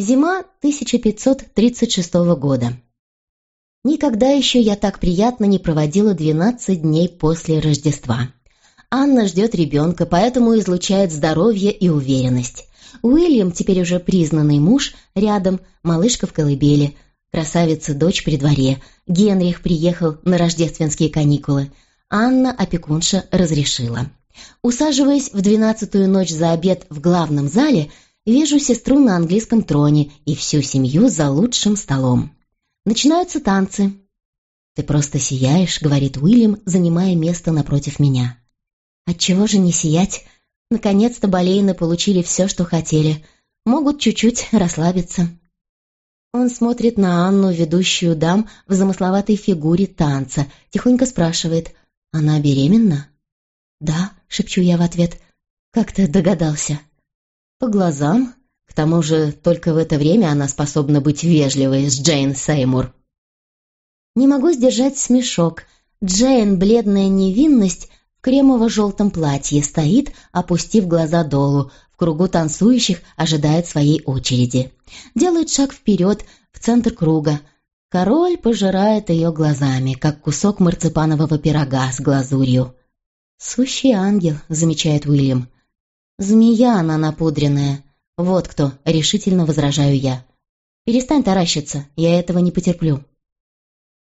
Зима 1536 года. Никогда еще я так приятно не проводила 12 дней после Рождества. Анна ждет ребенка, поэтому излучает здоровье и уверенность. Уильям, теперь уже признанный муж, рядом, малышка в колыбели, красавица дочь при дворе. Генрих приехал на рождественские каникулы. Анна, опекунша, разрешила. Усаживаясь в двенадцатую ночь за обед в главном зале – Вижу сестру на английском троне и всю семью за лучшим столом. Начинаются танцы. «Ты просто сияешь», — говорит Уильям, занимая место напротив меня. «Отчего же не сиять? Наконец-то Болейны получили все, что хотели. Могут чуть-чуть расслабиться». Он смотрит на Анну, ведущую дам в замысловатой фигуре танца, тихонько спрашивает, «Она беременна?» «Да», — шепчу я в ответ, — «как ты догадался?» По глазам. К тому же только в это время она способна быть вежливой с Джейн Сеймур. Не могу сдержать смешок. Джейн, бледная невинность, в кремово-желтом платье стоит, опустив глаза долу, в кругу танцующих ожидает своей очереди. Делает шаг вперед, в центр круга. Король пожирает ее глазами, как кусок марципанового пирога с глазурью. «Сущий ангел», — замечает Уильям. «Змея она напудренная. Вот кто, решительно возражаю я. Перестань таращиться, я этого не потерплю».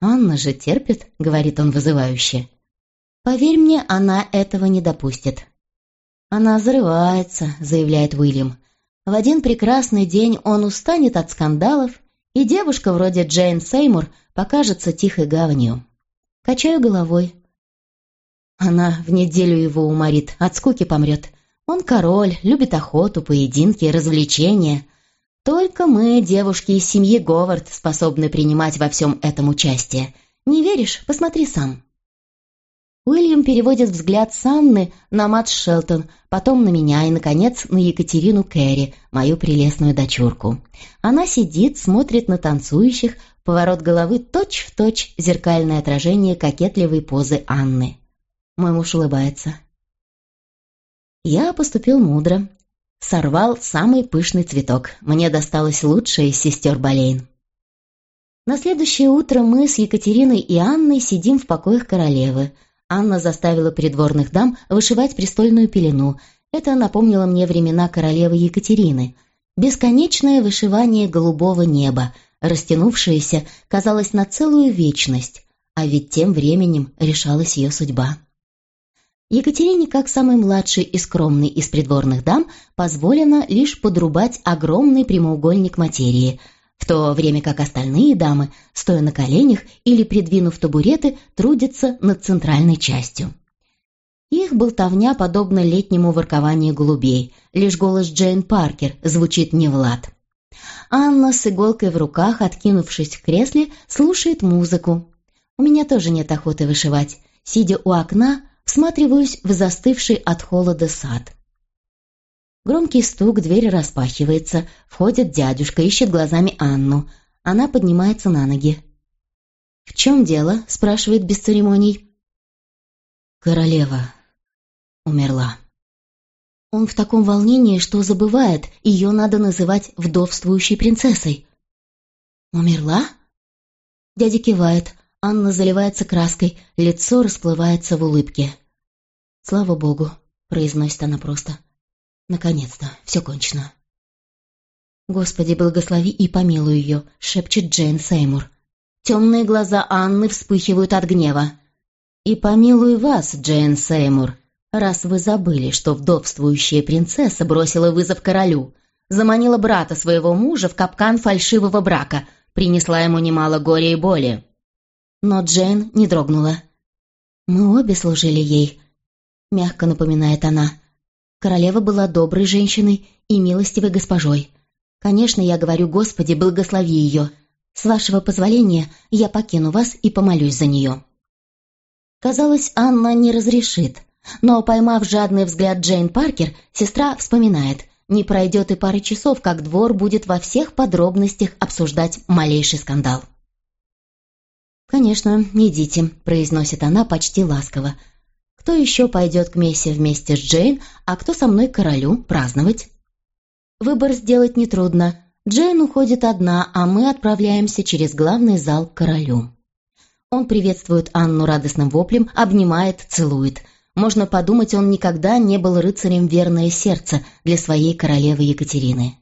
«Анна же терпит», — говорит он вызывающе. «Поверь мне, она этого не допустит». «Она взрывается», — заявляет Уильям. «В один прекрасный день он устанет от скандалов, и девушка вроде Джейн Сеймур покажется тихой гаванью». Качаю головой. Она в неделю его уморит, от скуки помрет. Он король, любит охоту, поединки, развлечения. Только мы, девушки из семьи Говард, способны принимать во всем этом участие. Не веришь? Посмотри сам». Уильям переводит взгляд с Анны на Мат Шелтон, потом на меня и, наконец, на Екатерину Кэрри, мою прелестную дочурку. Она сидит, смотрит на танцующих, поворот головы точь-в-точь точь зеркальное отражение кокетливой позы Анны. Мой муж улыбается. Я поступил мудро. Сорвал самый пышный цветок. Мне досталось лучшее из сестер Болейн. На следующее утро мы с Екатериной и Анной сидим в покоях королевы. Анна заставила придворных дам вышивать престольную пелену. Это напомнило мне времена королевы Екатерины. Бесконечное вышивание голубого неба, растянувшееся, казалось, на целую вечность, а ведь тем временем решалась ее судьба. Екатерине, как самой младшей и скромной из придворных дам, позволено лишь подрубать огромный прямоугольник материи, в то время как остальные дамы, стоя на коленях или придвинув табуреты, трудятся над центральной частью. Их болтовня подобна летнему воркованию голубей, лишь голос Джейн Паркер звучит не в лад. Анна с иголкой в руках, откинувшись в кресле, слушает музыку. У меня тоже нет охоты вышивать. Сидя у окна, всматриваюсь в застывший от холода сад. Громкий стук, дверь распахивается, входит дядюшка, ищет глазами Анну. Она поднимается на ноги. «В чем дело?» — спрашивает без церемоний. «Королева умерла». Он в таком волнении, что забывает, ее надо называть вдовствующей принцессой. «Умерла?» Дядя кивает. Анна заливается краской, лицо расплывается в улыбке. «Слава богу», — произносит она просто. «Наконец-то, все кончено». «Господи, благослови и помилуй ее», — шепчет Джейн Сеймур. Темные глаза Анны вспыхивают от гнева. «И помилуй вас, Джейн Сеймур, раз вы забыли, что вдовствующая принцесса бросила вызов королю, заманила брата своего мужа в капкан фальшивого брака, принесла ему немало горя и боли но Джейн не дрогнула. «Мы обе служили ей», — мягко напоминает она. «Королева была доброй женщиной и милостивой госпожой. Конечно, я говорю, Господи, благослови ее. С вашего позволения я покину вас и помолюсь за нее». Казалось, Анна не разрешит, но, поймав жадный взгляд Джейн Паркер, сестра вспоминает, не пройдет и пары часов, как двор будет во всех подробностях обсуждать малейший скандал. «Конечно, идите», — произносит она почти ласково. «Кто еще пойдет к Мессе вместе с Джейн, а кто со мной королю праздновать?» Выбор сделать нетрудно. Джейн уходит одна, а мы отправляемся через главный зал к королю. Он приветствует Анну радостным воплем, обнимает, целует. Можно подумать, он никогда не был рыцарем верное сердце для своей королевы Екатерины.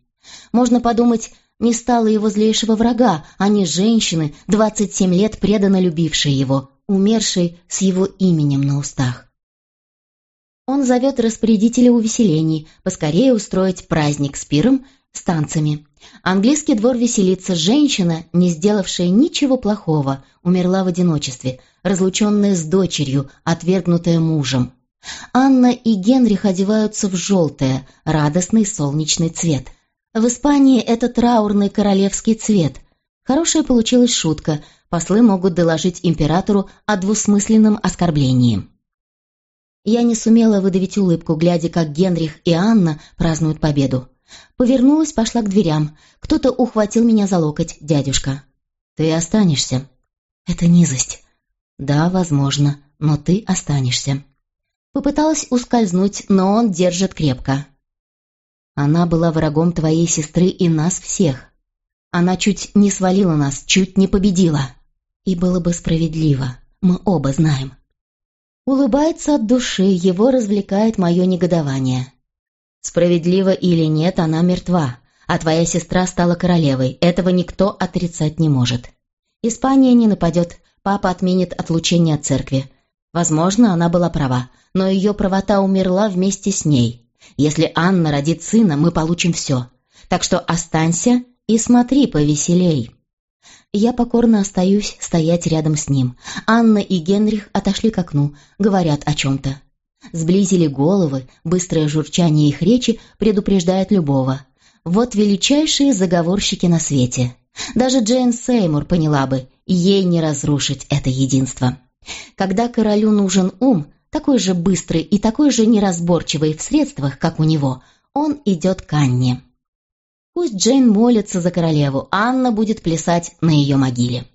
Можно подумать, не стало его злейшего врага, а не женщины, 27 лет преданно любившей его, умершей с его именем на устах. Он зовет распорядителя увеселений поскорее устроить праздник с пиром, с танцами. Английский двор веселится. Женщина, не сделавшая ничего плохого, умерла в одиночестве, разлученная с дочерью, отвергнутая мужем. Анна и Генрих одеваются в желтое, радостный солнечный цвет. В Испании это траурный королевский цвет. Хорошая получилась шутка. Послы могут доложить императору о двусмысленном оскорблении. Я не сумела выдавить улыбку, глядя, как Генрих и Анна празднуют победу. Повернулась, пошла к дверям. Кто-то ухватил меня за локоть, дядюшка. «Ты останешься». «Это низость». «Да, возможно, но ты останешься». Попыталась ускользнуть, но он держит крепко. «Она была врагом твоей сестры и нас всех. Она чуть не свалила нас, чуть не победила. И было бы справедливо, мы оба знаем». Улыбается от души, его развлекает мое негодование. Справедливо или нет, она мертва, а твоя сестра стала королевой. Этого никто отрицать не может. Испания не нападет, папа отменит отлучение от церкви. Возможно, она была права, но ее правота умерла вместе с ней. Если Анна родит сына, мы получим все. Так что останься и смотри повеселей. Я покорно остаюсь стоять рядом с ним. Анна и Генрих отошли к окну, говорят о чем-то. Сблизили головы, быстрое журчание их речи предупреждает любого. Вот величайшие заговорщики на свете. Даже Джейн Сеймур поняла бы, ей не разрушить это единство. Когда королю нужен ум, такой же быстрый и такой же неразборчивый в средствах, как у него, он идет к Анне. Пусть Джейн молится за королеву, Анна будет плясать на ее могиле.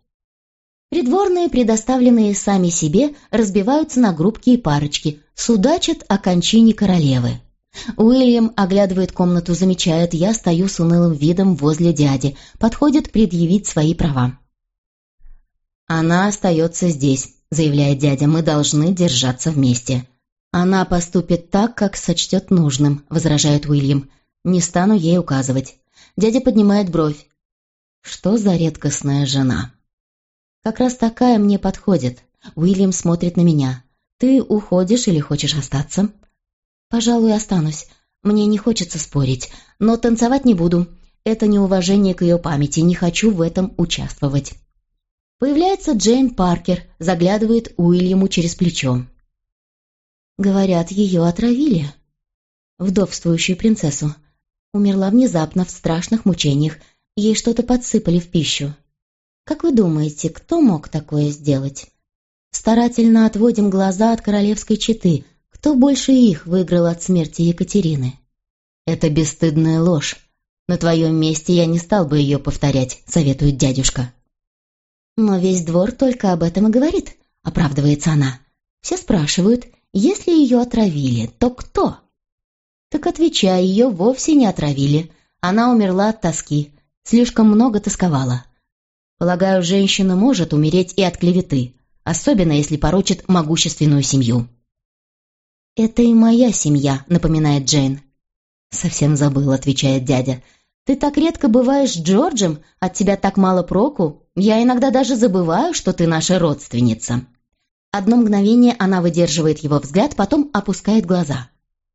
Придворные, предоставленные сами себе, разбиваются на группки и парочки, судачат о кончине королевы. Уильям оглядывает комнату, замечает, я стою с унылым видом возле дяди, подходит предъявить свои права. «Она остается здесь», — заявляет дядя, — «мы должны держаться вместе». «Она поступит так, как сочтет нужным», — возражает Уильям. «Не стану ей указывать». Дядя поднимает бровь. Что за редкостная жена? Как раз такая мне подходит. Уильям смотрит на меня. Ты уходишь или хочешь остаться? Пожалуй, останусь. Мне не хочется спорить, но танцевать не буду. Это неуважение к ее памяти, не хочу в этом участвовать. Появляется Джейн Паркер, заглядывает Уильяму через плечо. Говорят, ее отравили. Вдовствующую принцессу. Умерла внезапно, в страшных мучениях. Ей что-то подсыпали в пищу. Как вы думаете, кто мог такое сделать? Старательно отводим глаза от королевской четы. Кто больше их выиграл от смерти Екатерины? Это бесстыдная ложь. На твоем месте я не стал бы ее повторять, советует дядюшка. Но весь двор только об этом и говорит, оправдывается она. Все спрашивают, если ее отравили, то кто? Так отвечай, ее вовсе не отравили. Она умерла от тоски, слишком много тосковала. Полагаю, женщина может умереть и от клеветы, особенно если порочит могущественную семью. «Это и моя семья», — напоминает Джейн. «Совсем забыл», — отвечает дядя. «Ты так редко бываешь с Джорджем, от тебя так мало проку. Я иногда даже забываю, что ты наша родственница». Одно мгновение она выдерживает его взгляд, потом опускает глаза.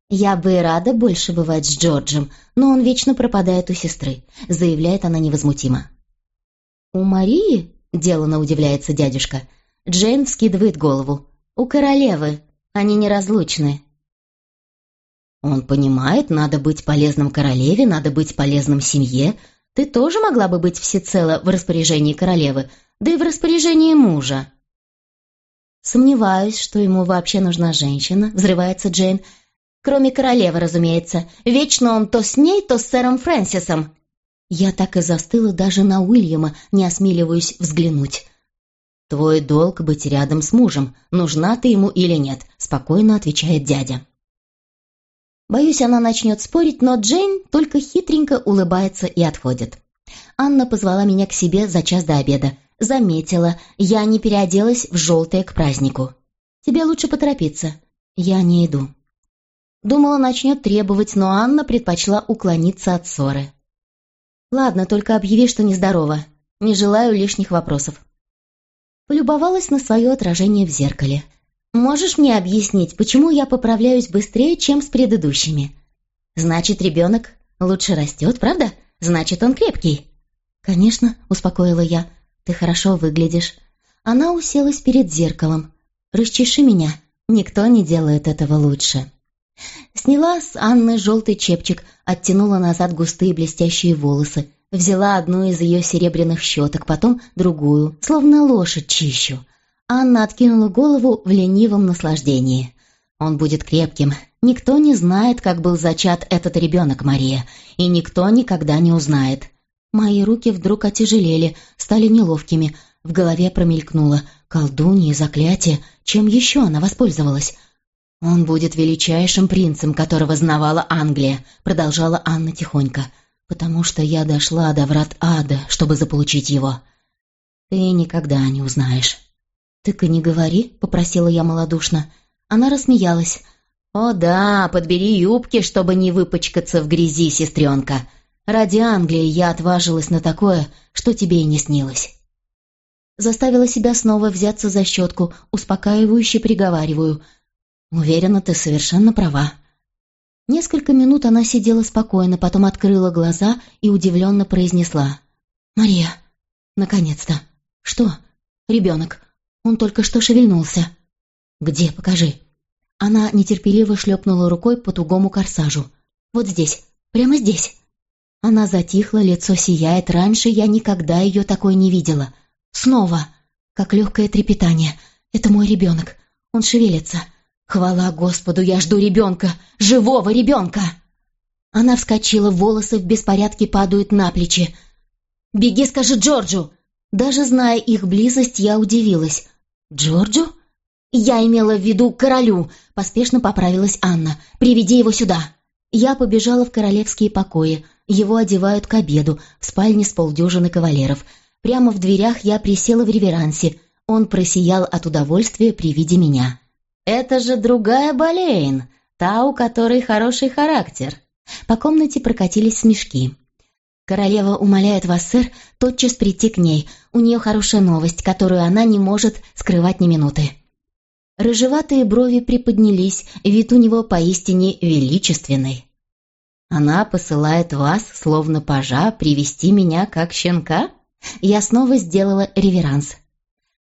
«Я бы рада больше бывать с Джорджем, но он вечно пропадает у сестры», — заявляет она невозмутимо. «У Марии?» — делано удивляется дядюшка. Джейн вскидывает голову. «У королевы. Они неразлучны». «Он понимает, надо быть полезным королеве, надо быть полезным семье. Ты тоже могла бы быть всецело в распоряжении королевы, да и в распоряжении мужа». «Сомневаюсь, что ему вообще нужна женщина», — взрывается Джейн. Кроме королевы, разумеется. Вечно он то с ней, то с сэром Фрэнсисом. Я так и застыла даже на Уильяма, не осмеливаюсь взглянуть. «Твой долг быть рядом с мужем, нужна ты ему или нет», — спокойно отвечает дядя. Боюсь, она начнет спорить, но Джейн только хитренько улыбается и отходит. Анна позвала меня к себе за час до обеда. Заметила, я не переоделась в желтое к празднику. «Тебе лучше поторопиться». «Я не иду». Думала, начнет требовать, но Анна предпочла уклониться от ссоры. «Ладно, только объяви, что нездорова. Не желаю лишних вопросов». Полюбовалась на свое отражение в зеркале. «Можешь мне объяснить, почему я поправляюсь быстрее, чем с предыдущими?» «Значит, ребенок лучше растет, правда? Значит, он крепкий». «Конечно», — успокоила я. «Ты хорошо выглядишь». Она уселась перед зеркалом. «Расчеши меня. Никто не делает этого лучше». Сняла с Анны желтый чепчик, оттянула назад густые блестящие волосы, взяла одну из ее серебряных щеток, потом другую, словно лошадь чищу. Анна откинула голову в ленивом наслаждении. «Он будет крепким. Никто не знает, как был зачат этот ребенок, Мария, и никто никогда не узнает». Мои руки вдруг отяжелели, стали неловкими. В голове промелькнуло колдунья и заклятие. Чем еще она воспользовалась? «Он будет величайшим принцем, которого знавала Англия», — продолжала Анна тихонько, «потому что я дошла до врат ада, чтобы заполучить его. Ты никогда не узнаешь». «Так и не говори», — попросила я малодушно. Она рассмеялась. «О да, подбери юбки, чтобы не выпачкаться в грязи, сестренка. Ради Англии я отважилась на такое, что тебе и не снилось». Заставила себя снова взяться за щетку, успокаивающе приговариваю — «Уверена, ты совершенно права». Несколько минут она сидела спокойно, потом открыла глаза и удивленно произнесла. «Мария, наконец-то!» «Что?» «Ребенок. Он только что шевельнулся». «Где? Покажи». Она нетерпеливо шлепнула рукой по тугому корсажу. «Вот здесь. Прямо здесь». Она затихла, лицо сияет. Раньше я никогда ее такой не видела. Снова. Как легкое трепетание. Это мой ребенок. Он шевелится. «Хвала Господу, я жду ребенка! Живого ребенка!» Она вскочила, волосы в беспорядке падают на плечи. «Беги, скажи Джорджу!» Даже зная их близость, я удивилась. «Джорджу?» «Я имела в виду королю», — поспешно поправилась Анна. «Приведи его сюда». Я побежала в королевские покои. Его одевают к обеду, в спальне с полдюжины кавалеров. Прямо в дверях я присела в реверансе. Он просиял от удовольствия при виде меня. «Это же другая Болейн, та, у которой хороший характер». По комнате прокатились смешки. «Королева умоляет вас, сэр, тотчас прийти к ней. У нее хорошая новость, которую она не может скрывать ни минуты». Рыжеватые брови приподнялись, вид у него поистине величественный. «Она посылает вас, словно пажа, привести меня как щенка?» Я снова сделала реверанс.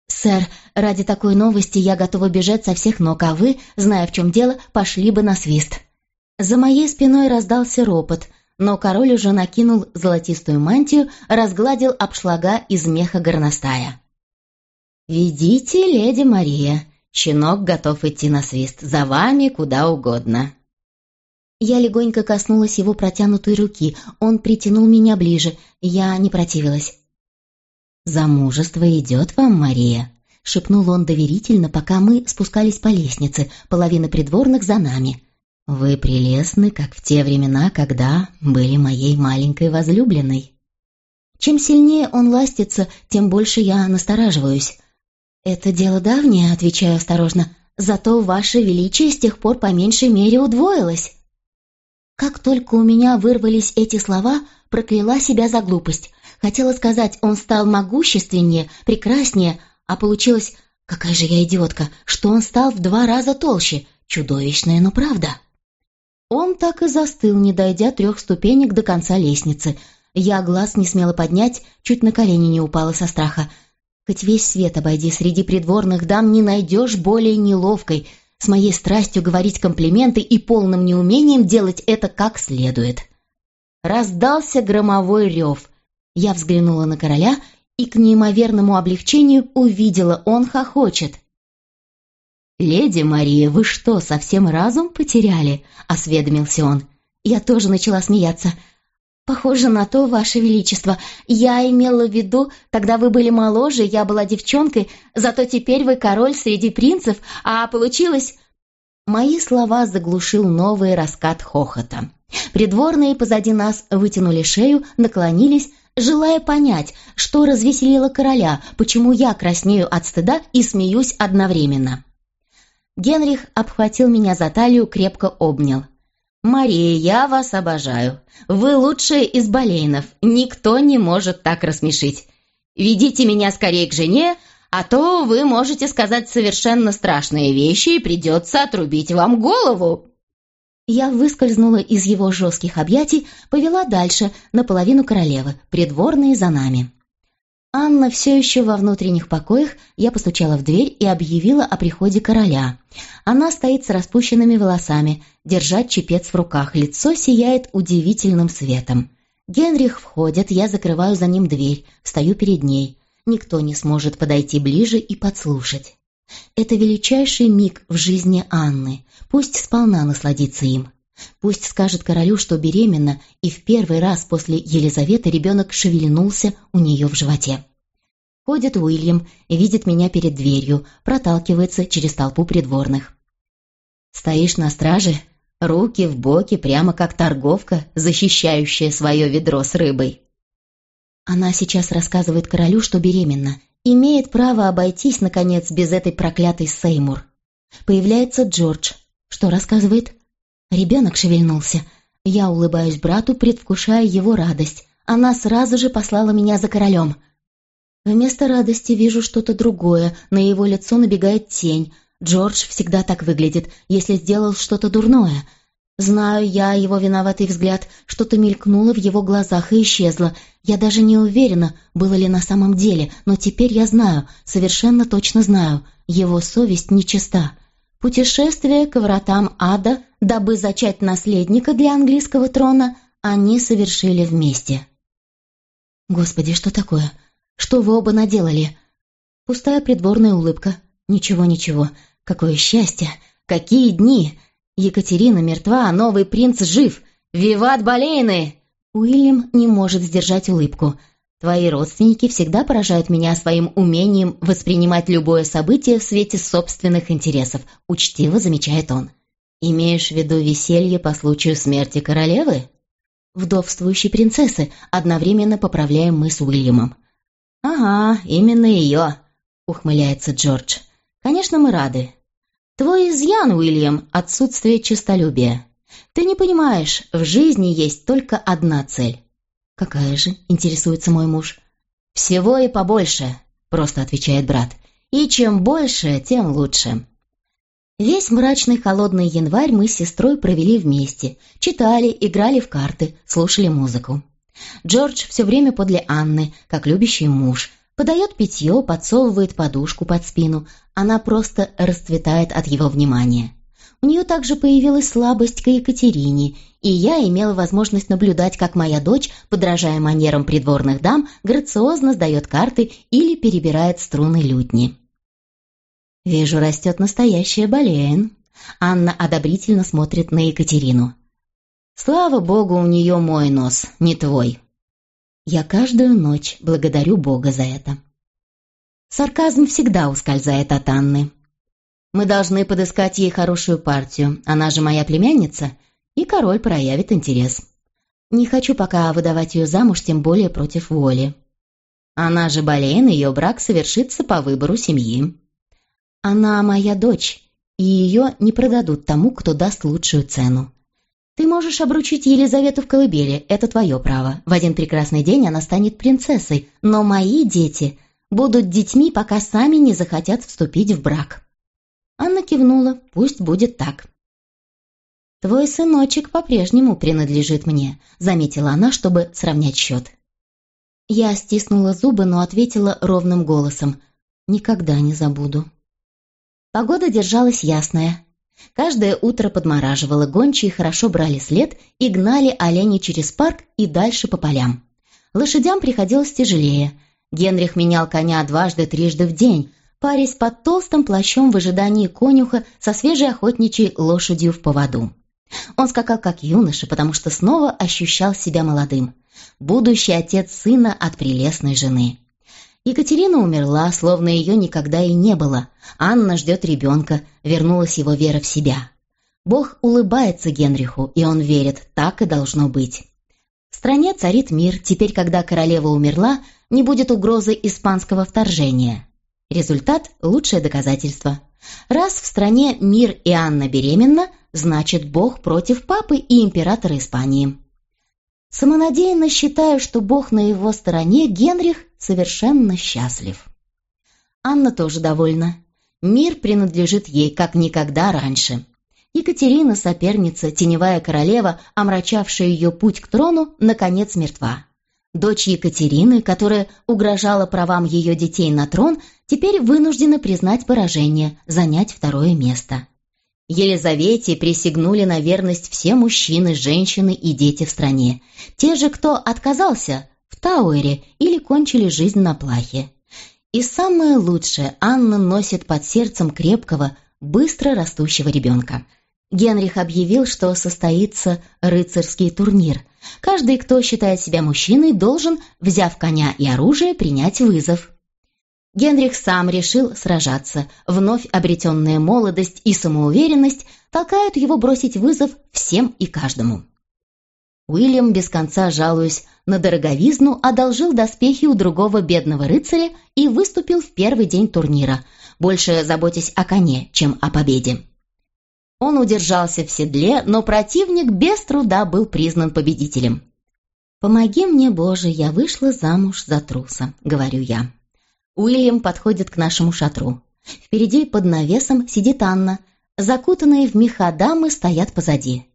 «Сэр, ради такой новости я готова бежать со всех ног, а вы, зная в чем дело, пошли бы на свист». За моей спиной раздался ропот, но король уже накинул золотистую мантию, разгладил обшлага из меха горностая. «Ведите, леди Мария, щенок готов идти на свист, за вами куда угодно». Я легонько коснулась его протянутой руки, он притянул меня ближе, я не противилась. «Замужество идет вам, Мария», — шепнул он доверительно, пока мы спускались по лестнице, половина придворных за нами. «Вы прелестны, как в те времена, когда были моей маленькой возлюбленной». Чем сильнее он ластится, тем больше я настораживаюсь. «Это дело давнее», — отвечаю осторожно, «зато ваше величие с тех пор по меньшей мере удвоилось». Как только у меня вырвались эти слова, прокляла себя за глупость. Хотела сказать, он стал могущественнее, прекраснее, а получилось, какая же я идиотка, что он стал в два раза толще. Чудовищная, но правда. Он так и застыл, не дойдя трех ступенек до конца лестницы. Я глаз не смела поднять, чуть на колени не упала со страха. Хоть весь свет обойди, среди придворных дам не найдешь более неловкой, с моей страстью говорить комплименты и полным неумением делать это как следует. Раздался громовой рев — я взглянула на короля и к неимоверному облегчению увидела, он хохочет. «Леди Мария, вы что, совсем разум потеряли?» — осведомился он. Я тоже начала смеяться. «Похоже на то, Ваше Величество. Я имела в виду, тогда вы были моложе, я была девчонкой, зато теперь вы король среди принцев, а получилось...» Мои слова заглушил новый раскат хохота. Придворные позади нас вытянули шею, наклонились, желая понять, что развеселило короля, почему я краснею от стыда и смеюсь одновременно. Генрих обхватил меня за талию, крепко обнял. «Мария, я вас обожаю. Вы лучшая из болейнов. Никто не может так рассмешить. Ведите меня скорее к жене, а то вы можете сказать совершенно страшные вещи и придется отрубить вам голову». Я выскользнула из его жестких объятий, повела дальше, наполовину королевы, придворные за нами. Анна все еще во внутренних покоях, я постучала в дверь и объявила о приходе короля. Она стоит с распущенными волосами, держать чепец в руках, лицо сияет удивительным светом. Генрих входит, я закрываю за ним дверь, встаю перед ней. Никто не сможет подойти ближе и подслушать. Это величайший миг в жизни Анны. Пусть сполна насладится им. Пусть скажет королю, что беременна, и в первый раз после Елизаветы ребенок шевельнулся у нее в животе. Ходит Уильям, видит меня перед дверью, проталкивается через толпу придворных. «Стоишь на страже, руки в боки, прямо как торговка, защищающая свое ведро с рыбой». Она сейчас рассказывает королю, что беременна, имеет право обойтись, наконец, без этой проклятой Сеймур. Появляется Джордж. Что рассказывает? Ребенок шевельнулся. Я улыбаюсь брату, предвкушая его радость. Она сразу же послала меня за королем. Вместо радости вижу что-то другое. На его лицо набегает тень. Джордж всегда так выглядит, если сделал что-то дурное. Знаю я его виноватый взгляд, что-то мелькнуло в его глазах и исчезло. Я даже не уверена, было ли на самом деле, но теперь я знаю, совершенно точно знаю, его совесть нечиста. Путешествие к вратам ада, дабы зачать наследника для английского трона, они совершили вместе. Господи, что такое? Что вы оба наделали? Пустая придворная улыбка. Ничего, ничего. Какое счастье! Какие дни! Екатерина мертва, а новый принц жив. Виват Болейны! Уильям не может сдержать улыбку. Твои родственники всегда поражают меня своим умением воспринимать любое событие в свете собственных интересов, учтиво замечает он. Имеешь в виду веселье по случаю смерти королевы? Вдовствующей принцессы, одновременно поправляем мы с Уильямом. «Ага, именно ее», — ухмыляется Джордж. «Конечно, мы рады. Твой изъян, Уильям, отсутствие честолюбия. Ты не понимаешь, в жизни есть только одна цель. «Какая же?» — интересуется мой муж. «Всего и побольше», — просто отвечает брат. «И чем больше, тем лучше». Весь мрачный холодный январь мы с сестрой провели вместе. Читали, играли в карты, слушали музыку. Джордж все время подле Анны, как любящий муж. Подает питье, подсовывает подушку под спину. Она просто расцветает от его внимания. У нее также появилась слабость к Екатерине, и я имела возможность наблюдать, как моя дочь, подражая манерам придворных дам, грациозно сдает карты или перебирает струны лютни. «Вижу, растет настоящая болеин». Анна одобрительно смотрит на Екатерину. «Слава богу, у нее мой нос, не твой». Я каждую ночь благодарю Бога за это. Сарказм всегда ускользает от Анны. Мы должны подыскать ей хорошую партию, она же моя племянница, и король проявит интерес. Не хочу пока выдавать ее замуж, тем более против воли. Она же Болейн, ее брак совершится по выбору семьи. Она моя дочь, и ее не продадут тому, кто даст лучшую цену. Ты можешь обручить Елизавету в колыбели, это твое право. В один прекрасный день она станет принцессой, но мои дети будут детьми, пока сами не захотят вступить в брак. Анна кивнула, пусть будет так. «Твой сыночек по-прежнему принадлежит мне», — заметила она, чтобы сравнять счет. Я стиснула зубы, но ответила ровным голосом. «Никогда не забуду». Погода держалась ясная. Каждое утро подмораживало, гончие хорошо брали след и гнали оленей через парк и дальше по полям. Лошадям приходилось тяжелее. Генрих менял коня дважды-трижды в день, парясь под толстым плащом в ожидании конюха со свежей охотничьей лошадью в поводу. Он скакал как юноша, потому что снова ощущал себя молодым. Будущий отец сына от прелестной жены. Екатерина умерла, словно ее никогда и не было. Анна ждет ребенка, вернулась его вера в себя. Бог улыбается Генриху, и он верит, так и должно быть. В стране царит мир, теперь, когда королева умерла, не будет угрозы испанского вторжения. Результат – лучшее доказательство. Раз в стране мир и Анна беременна, значит Бог против папы и императора Испании. Самонадеянно считаю, что Бог на его стороне, Генрих совершенно счастлив. Анна тоже довольна. Мир принадлежит ей, как никогда раньше. Екатерина, соперница, теневая королева, омрачавшая ее путь к трону, наконец мертва. Дочь Екатерины, которая угрожала правам ее детей на трон, теперь вынуждена признать поражение, занять второе место. Елизавете присягнули на верность все мужчины, женщины и дети в стране. Те же, кто отказался в Тауэре или кончили жизнь на плахе. И самое лучшее, Анна носит под сердцем крепкого, быстро растущего ребенка. Генрих объявил, что состоится рыцарский турнир. Каждый, кто считает себя мужчиной, должен, взяв коня и оружие, принять вызов. Генрих сам решил сражаться. Вновь обретенная молодость и самоуверенность толкают его бросить вызов всем и каждому. Уильям, без конца жалуясь на дороговизну, одолжил доспехи у другого бедного рыцаря и выступил в первый день турнира, больше заботясь о коне, чем о победе. Он удержался в седле, но противник без труда был признан победителем. «Помоги мне, Боже, я вышла замуж за труса», — говорю я. Уильям подходит к нашему шатру. Впереди под навесом сидит Анна. Закутанные в меха дамы стоят позади.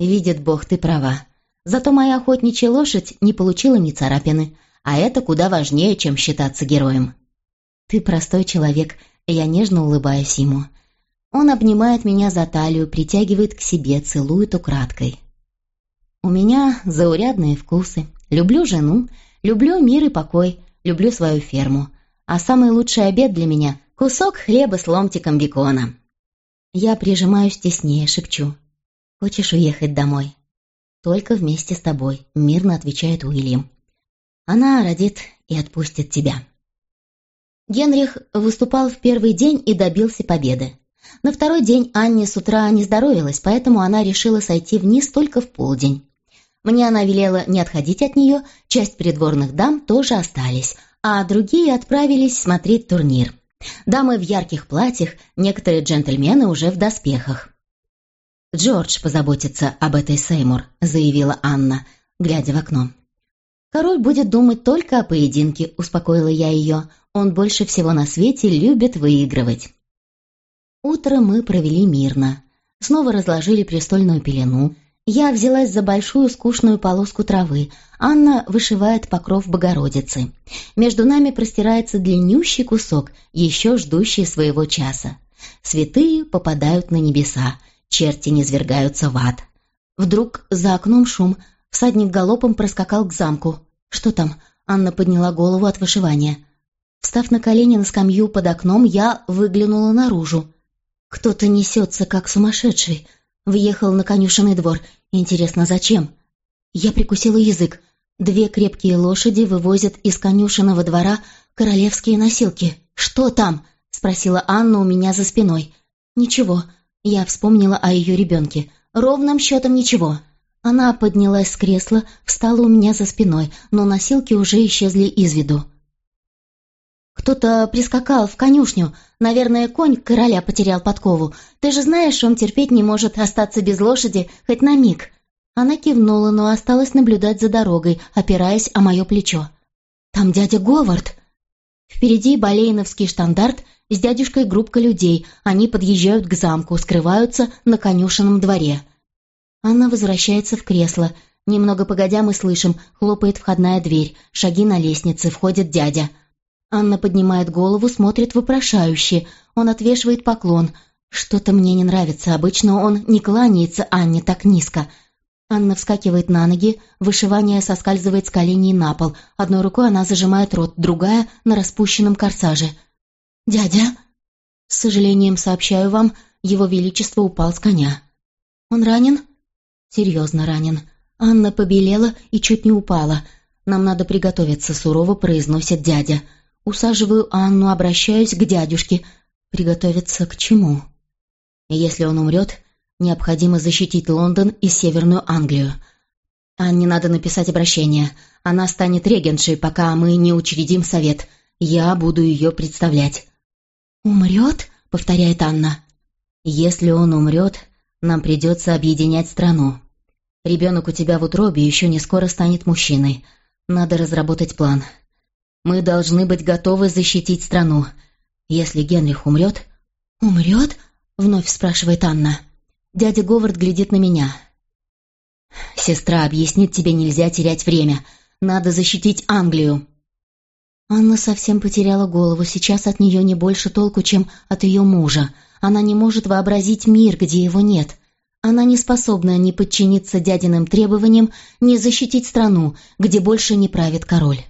«Видит Бог, ты права. Зато моя охотничья лошадь не получила ни царапины, а это куда важнее, чем считаться героем». «Ты простой человек», — я нежно улыбаюсь ему. Он обнимает меня за талию, притягивает к себе, целует украдкой. У меня заурядные вкусы. Люблю жену, люблю мир и покой, люблю свою ферму. А самый лучший обед для меня — кусок хлеба с ломтиком бекона. Я прижимаюсь теснее, шепчу. «Хочешь уехать домой?» «Только вместе с тобой», — мирно отвечает Уильям. «Она родит и отпустит тебя». Генрих выступал в первый день и добился победы. На второй день Анне с утра не здоровилась, поэтому она решила сойти вниз только в полдень. Мне она велела не отходить от нее, часть придворных дам тоже остались, а другие отправились смотреть турнир. Дамы в ярких платьях, некоторые джентльмены уже в доспехах. «Джордж позаботится об этой Сеймур», — заявила Анна, глядя в окно. «Король будет думать только о поединке», — успокоила я ее. «Он больше всего на свете любит выигрывать». Утро мы провели мирно. Снова разложили престольную пелену. Я взялась за большую скучную полоску травы. Анна вышивает покров Богородицы. Между нами простирается длиннющий кусок, еще ждущий своего часа. Святые попадают на небеса, черти низвергаются в ад. Вдруг за окном шум, всадник галопом проскакал к замку. «Что там?» Анна подняла голову от вышивания. Встав на колени на скамью под окном, я выглянула наружу. Кто-то несется, как сумасшедший. Въехал на конюшенный двор. Интересно, зачем? Я прикусила язык. Две крепкие лошади вывозят из конюшенного двора королевские носилки. «Что там?» — спросила Анна у меня за спиной. «Ничего». Я вспомнила о ее ребенке. «Ровным счетом ничего». Она поднялась с кресла, встала у меня за спиной, но носилки уже исчезли из виду. Кто-то прискакал в конюшню. Наверное, конь короля потерял подкову. Ты же знаешь, он терпеть не может остаться без лошади хоть на миг». Она кивнула, но осталась наблюдать за дорогой, опираясь о мое плечо. «Там дядя Говард!» Впереди болейновский штандарт с дядюшкой группка людей. Они подъезжают к замку, скрываются на конюшенном дворе. Она возвращается в кресло. Немного погодя мы слышим, хлопает входная дверь, шаги на лестнице, входит дядя – Анна поднимает голову, смотрит вопрошающе. Он отвешивает поклон. Что-то мне не нравится. Обычно он не кланяется Анне так низко. Анна вскакивает на ноги, вышивание соскальзывает с коленей на пол. Одной рукой она зажимает рот, другая — на распущенном корсаже. «Дядя?» «С сожалением сообщаю вам, его величество упал с коня». «Он ранен?» «Серьезно ранен». Анна побелела и чуть не упала. «Нам надо приготовиться», — сурово произносит дядя. Усаживаю Анну, обращаюсь к дядюшке. Приготовиться к чему? Если он умрет, Необходимо защитить Лондон и Северную Англию. Анне надо написать обращение. Она станет регеншей, пока мы не учредим совет. Я буду ее представлять». «Умрет?» — повторяет Анна. «Если он умрет, нам придется объединять страну. Ребенок у тебя в утробе еще не скоро станет мужчиной. Надо разработать план. Мы должны быть готовы защитить страну. Если Генрих умрет...» «Умрет?» — вновь спрашивает Анна. Дядя Говард глядит на меня. «Сестра объяснит, тебе нельзя терять время. Надо защитить Англию». Анна совсем потеряла голову. Сейчас от нее не больше толку, чем от ее мужа. Она не может вообразить мир, где его нет. Она не способна ни подчиниться дядиным требованиям, ни защитить страну, где больше не правит король.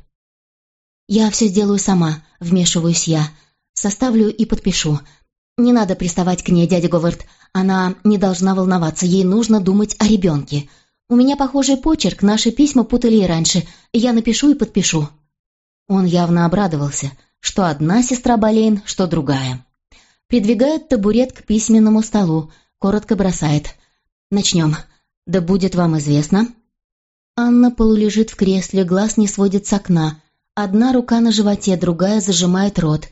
«Я все сделаю сама», — вмешиваюсь я. «Составлю и подпишу. Не надо приставать к ней, дядя Говард. Она не должна волноваться, ей нужно думать о ребенке. У меня похожий почерк, наши письма путали и раньше. Я напишу и подпишу». Он явно обрадовался, что одна сестра Болейн, что другая. Придвигает табурет к письменному столу, коротко бросает. «Начнем. Да будет вам известно». Анна полулежит в кресле, глаз не сводит с окна. Одна рука на животе, другая зажимает рот.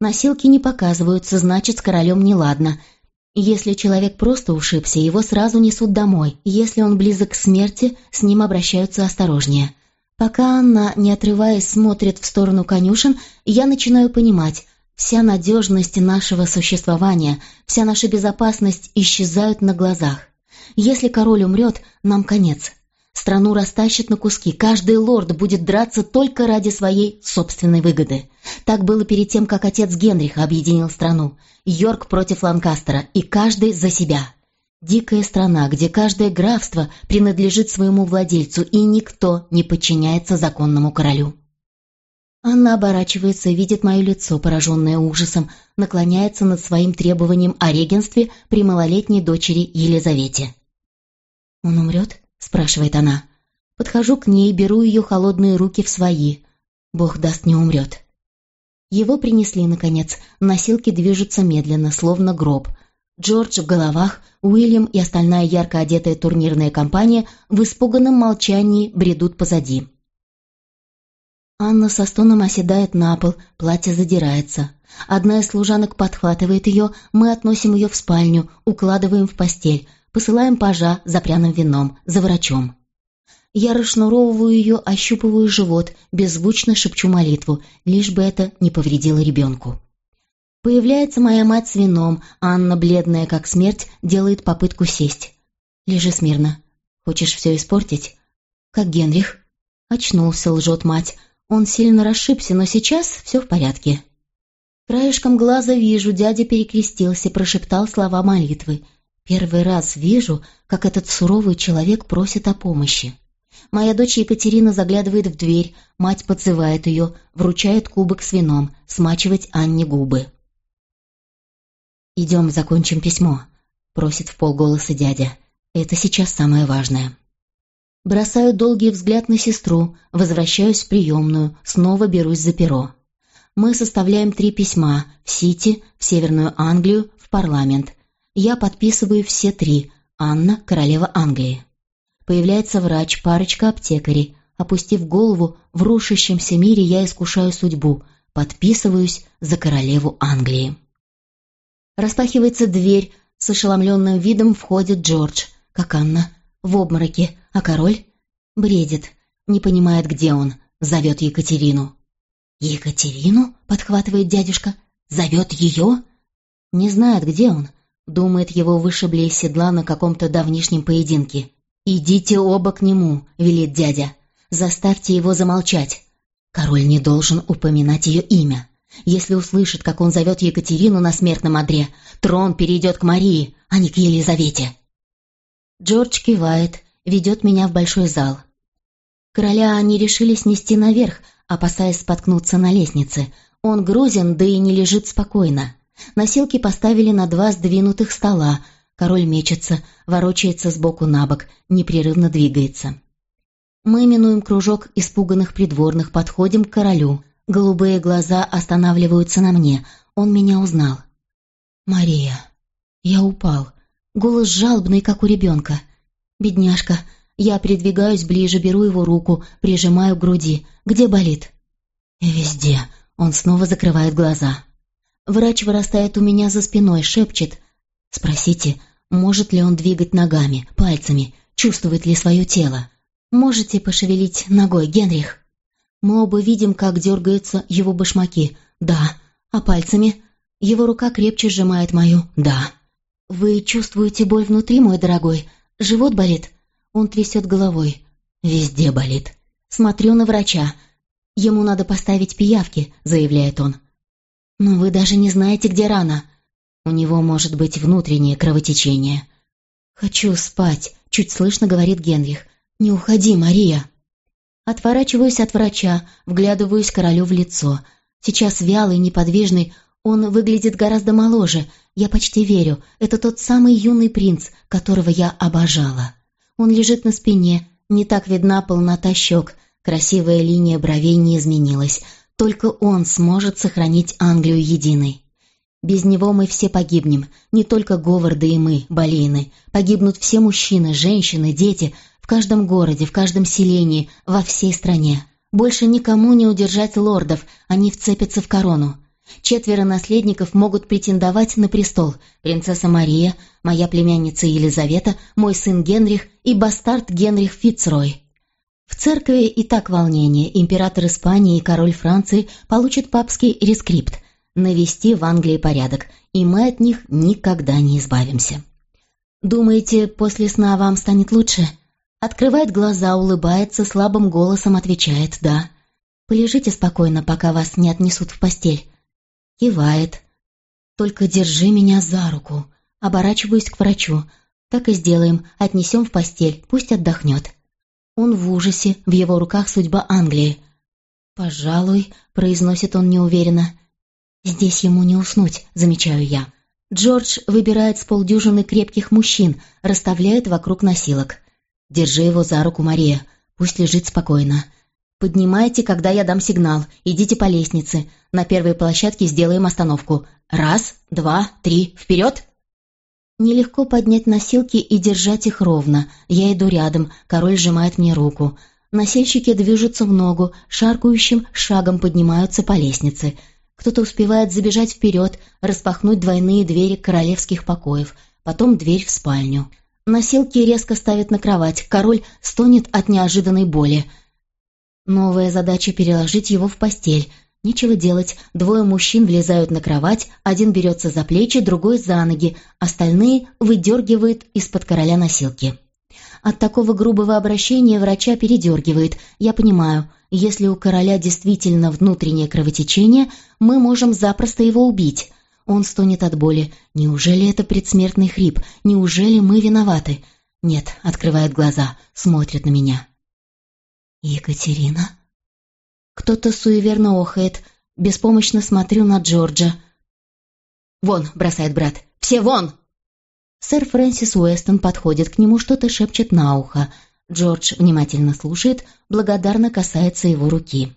Носилки не показываются, значит, с королем неладно. Если человек просто ушибся, его сразу несут домой. Если он близок к смерти, с ним обращаются осторожнее. Пока Анна, не отрываясь, смотрит в сторону конюшен, я начинаю понимать, вся надежность нашего существования, вся наша безопасность исчезают на глазах. Если король умрет, нам конец. Страну растащат на куски, каждый лорд будет драться только ради своей собственной выгоды. Так было перед тем, как отец Генриха объединил страну. Йорк против Ланкастера, и каждый за себя. Дикая страна, где каждое графство принадлежит своему владельцу, и никто не подчиняется законному королю. Анна оборачивается и видит мое лицо, пораженное ужасом, наклоняется над своим требованием о регенстве при малолетней дочери Елизавете. «Он умрет?» — спрашивает она. Подхожу к ней, беру ее холодные руки в свои. Бог даст, не умрет. Его принесли, наконец. Носилки движутся медленно, словно гроб — Джордж в головах, Уильям и остальная ярко одетая турнирная компания в испуганном молчании бредут позади. Анна со стоном оседает на пол, платье задирается. Одна из служанок подхватывает ее, мы относим ее в спальню, укладываем в постель, посылаем пажа за пряным вином, за врачом. Я расшнуровываю ее, ощупываю живот, беззвучно шепчу молитву, лишь бы это не повредило ребенку. Появляется моя мать с вином, Анна, бледная как смерть, делает попытку сесть. «Лежи смирно. Хочешь все испортить?» «Как Генрих?» Очнулся, лжет мать. Он сильно расшибся, но сейчас все в порядке. Краешком глаза вижу, дядя перекрестился, прошептал слова молитвы. Первый раз вижу, как этот суровый человек просит о помощи. Моя дочь Екатерина заглядывает в дверь, мать подзывает ее, вручает кубок с вином, смачивать Анне губы. «Идем, закончим письмо», — просит в полголоса дядя. «Это сейчас самое важное». Бросаю долгий взгляд на сестру, возвращаюсь в приемную, снова берусь за перо. Мы составляем три письма в Сити, в Северную Англию, в парламент. Я подписываю все три. Анна, королева Англии. Появляется врач, парочка аптекарей. Опустив голову, в рушащемся мире я искушаю судьбу. Подписываюсь за королеву Англии. Распахивается дверь, с ошеломленным видом входит Джордж, как Анна, в обмороке, а король бредит, не понимает, где он, зовет Екатерину. «Екатерину?» — подхватывает дядюшка. «Зовет ее?» Не знает, где он. Думает, его вышибли из седла на каком-то давнишнем поединке. «Идите оба к нему», — велит дядя. «Заставьте его замолчать. Король не должен упоминать ее имя. Если услышит, как он зовет Екатерину на смертном одре, трон перейдет к Марии, а не к Елизавете. Джордж кивает, ведет меня в большой зал. Короля они решили снести наверх, опасаясь споткнуться на лестнице. Он грузен, да и не лежит спокойно. Носилки поставили на два сдвинутых стола. Король мечется, ворочается сбоку на бок, непрерывно двигается. Мы минуем кружок испуганных придворных, подходим к королю — Голубые глаза останавливаются на мне. Он меня узнал. «Мария, я упал. Голос жалобный, как у ребенка. «Бедняжка». Я придвигаюсь ближе, беру его руку, прижимаю к груди. «Где болит?» «Везде». Он снова закрывает глаза. Врач вырастает у меня за спиной, шепчет. «Спросите, может ли он двигать ногами, пальцами, чувствует ли свое тело? Можете пошевелить ногой, Генрих?» Мы оба видим, как дергаются его башмаки. «Да». «А пальцами?» Его рука крепче сжимает мою. «Да». «Вы чувствуете боль внутри, мой дорогой? Живот болит?» Он трясет головой. «Везде болит». Смотрю на врача. «Ему надо поставить пиявки», — заявляет он. «Но вы даже не знаете, где рана. У него может быть внутреннее кровотечение». «Хочу спать», — чуть слышно говорит Генрих. «Не уходи, Мария». Отворачиваюсь от врача, вглядываюсь королю в лицо. Сейчас вялый, неподвижный, он выглядит гораздо моложе. Я почти верю, это тот самый юный принц, которого я обожала. Он лежит на спине, не так видна полнота щек, красивая линия бровей не изменилась. Только он сможет сохранить Англию единой. Без него мы все погибнем, не только Говарда и мы, Болейны. Погибнут все мужчины, женщины, дети, в каждом городе, в каждом селении, во всей стране. Больше никому не удержать лордов, они вцепятся в корону. Четверо наследников могут претендовать на престол. Принцесса Мария, моя племянница Елизавета, мой сын Генрих и бастард Генрих Фицрой. В церкви и так волнение. Император Испании и король Франции получат папский рескрипт навести в Англии порядок, и мы от них никогда не избавимся. «Думаете, после сна вам станет лучше?» Открывает глаза, улыбается, слабым голосом отвечает «да». «Полежите спокойно, пока вас не отнесут в постель». Кивает. «Только держи меня за руку». Оборачиваюсь к врачу. «Так и сделаем, отнесем в постель, пусть отдохнет». Он в ужасе, в его руках судьба Англии. «Пожалуй», — произносит он неуверенно. «Здесь ему не уснуть», — замечаю я. Джордж выбирает с полдюжины крепких мужчин, расставляет вокруг носилок. «Держи его за руку, Мария. Пусть лежит спокойно. Поднимайте, когда я дам сигнал. Идите по лестнице. На первой площадке сделаем остановку. Раз, два, три, вперед!» Нелегко поднять носилки и держать их ровно. Я иду рядом, король сжимает мне руку. Носильщики движутся в ногу, шаркающим шагом поднимаются по лестнице. Кто-то успевает забежать вперед, распахнуть двойные двери королевских покоев, потом дверь в спальню. Носилки резко ставят на кровать, король стонет от неожиданной боли. Новая задача — переложить его в постель. Нечего делать, двое мужчин влезают на кровать, один берется за плечи, другой за ноги, остальные выдергивают из-под короля носилки. От такого грубого обращения врача передергивает. Я понимаю, если у короля действительно внутреннее кровотечение, мы можем запросто его убить. Он стонет от боли. Неужели это предсмертный хрип? Неужели мы виноваты? Нет, открывает глаза, смотрит на меня. Екатерина? Кто-то суеверно охает. Беспомощно смотрю на Джорджа. «Вон!» — бросает брат. «Все вон!» Сэр Фрэнсис Уэстон подходит к нему, что-то шепчет на ухо. Джордж внимательно слушает, благодарно касается его руки.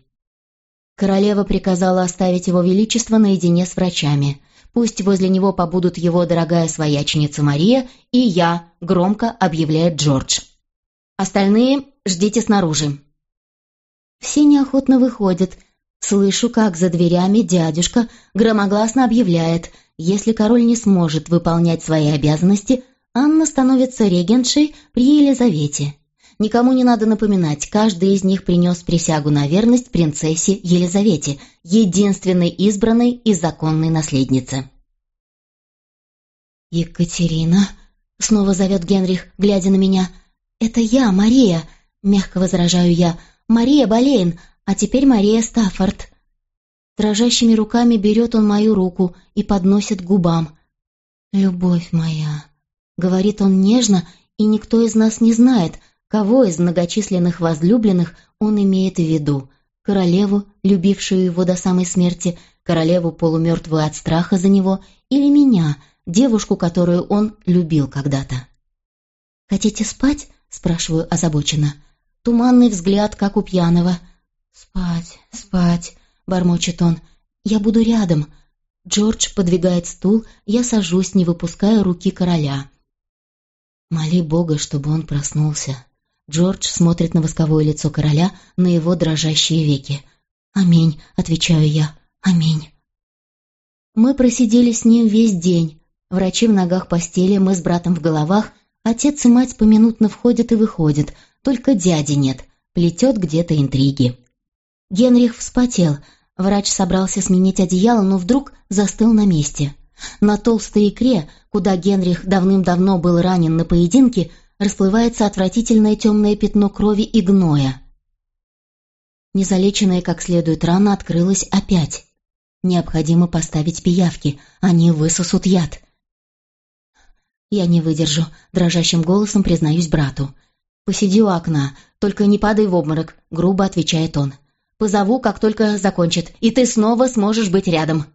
Королева приказала оставить его величество наедине с врачами. Пусть возле него побудут его дорогая свояченица Мария и я, громко объявляет Джордж. Остальные ждите снаружи. Все неохотно выходят. Слышу, как за дверями дядюшка громогласно объявляет, если король не сможет выполнять свои обязанности, Анна становится регентшей при Елизавете. Никому не надо напоминать, каждый из них принес присягу на верность принцессе Елизавете, единственной избранной и законной наследнице. «Екатерина», — снова зовет Генрих, глядя на меня, — «это я, Мария», — мягко возражаю я, — «Мария Болейн, а теперь Мария Стаффорд». Дрожащими руками берет он мою руку и подносит к губам. «Любовь моя», — говорит он нежно, и никто из нас не знает, Кого из многочисленных возлюбленных он имеет в виду? Королеву, любившую его до самой смерти, королеву, полумертвую от страха за него, или меня, девушку, которую он любил когда-то? «Хотите спать?» — спрашиваю озабоченно. Туманный взгляд, как у пьяного. «Спать, спать», — бормочет он. «Я буду рядом». Джордж подвигает стул, я сажусь, не выпуская руки короля. Моли Бога, чтобы он проснулся. Джордж смотрит на восковое лицо короля, на его дрожащие веки. «Аминь», — отвечаю я, «аминь». Мы просидели с ним весь день. Врачи в ногах постели, мы с братом в головах. Отец и мать поминутно входят и выходят, только дяди нет, плетет где-то интриги. Генрих вспотел. Врач собрался сменить одеяло, но вдруг застыл на месте. На толстой икре, куда Генрих давным-давно был ранен на поединке, расплывается отвратительное темное пятно крови и гноя. Незалеченная как следует рана открылась опять. Необходимо поставить пиявки, они высосут яд. Я не выдержу, дрожащим голосом признаюсь брату. «Посиди у окна, только не падай в обморок», — грубо отвечает он. «Позову, как только закончит, и ты снова сможешь быть рядом».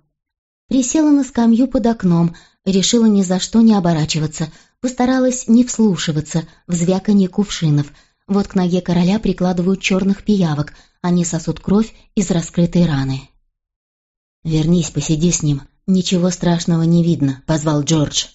Присела на скамью под окном, решила ни за что не оборачиваться, постаралась не вслушиваться в звяканье кувшинов. Вот к ноге короля прикладывают черных пиявок, они сосут кровь из раскрытой раны. «Вернись, посиди с ним, ничего страшного не видно», — позвал Джордж.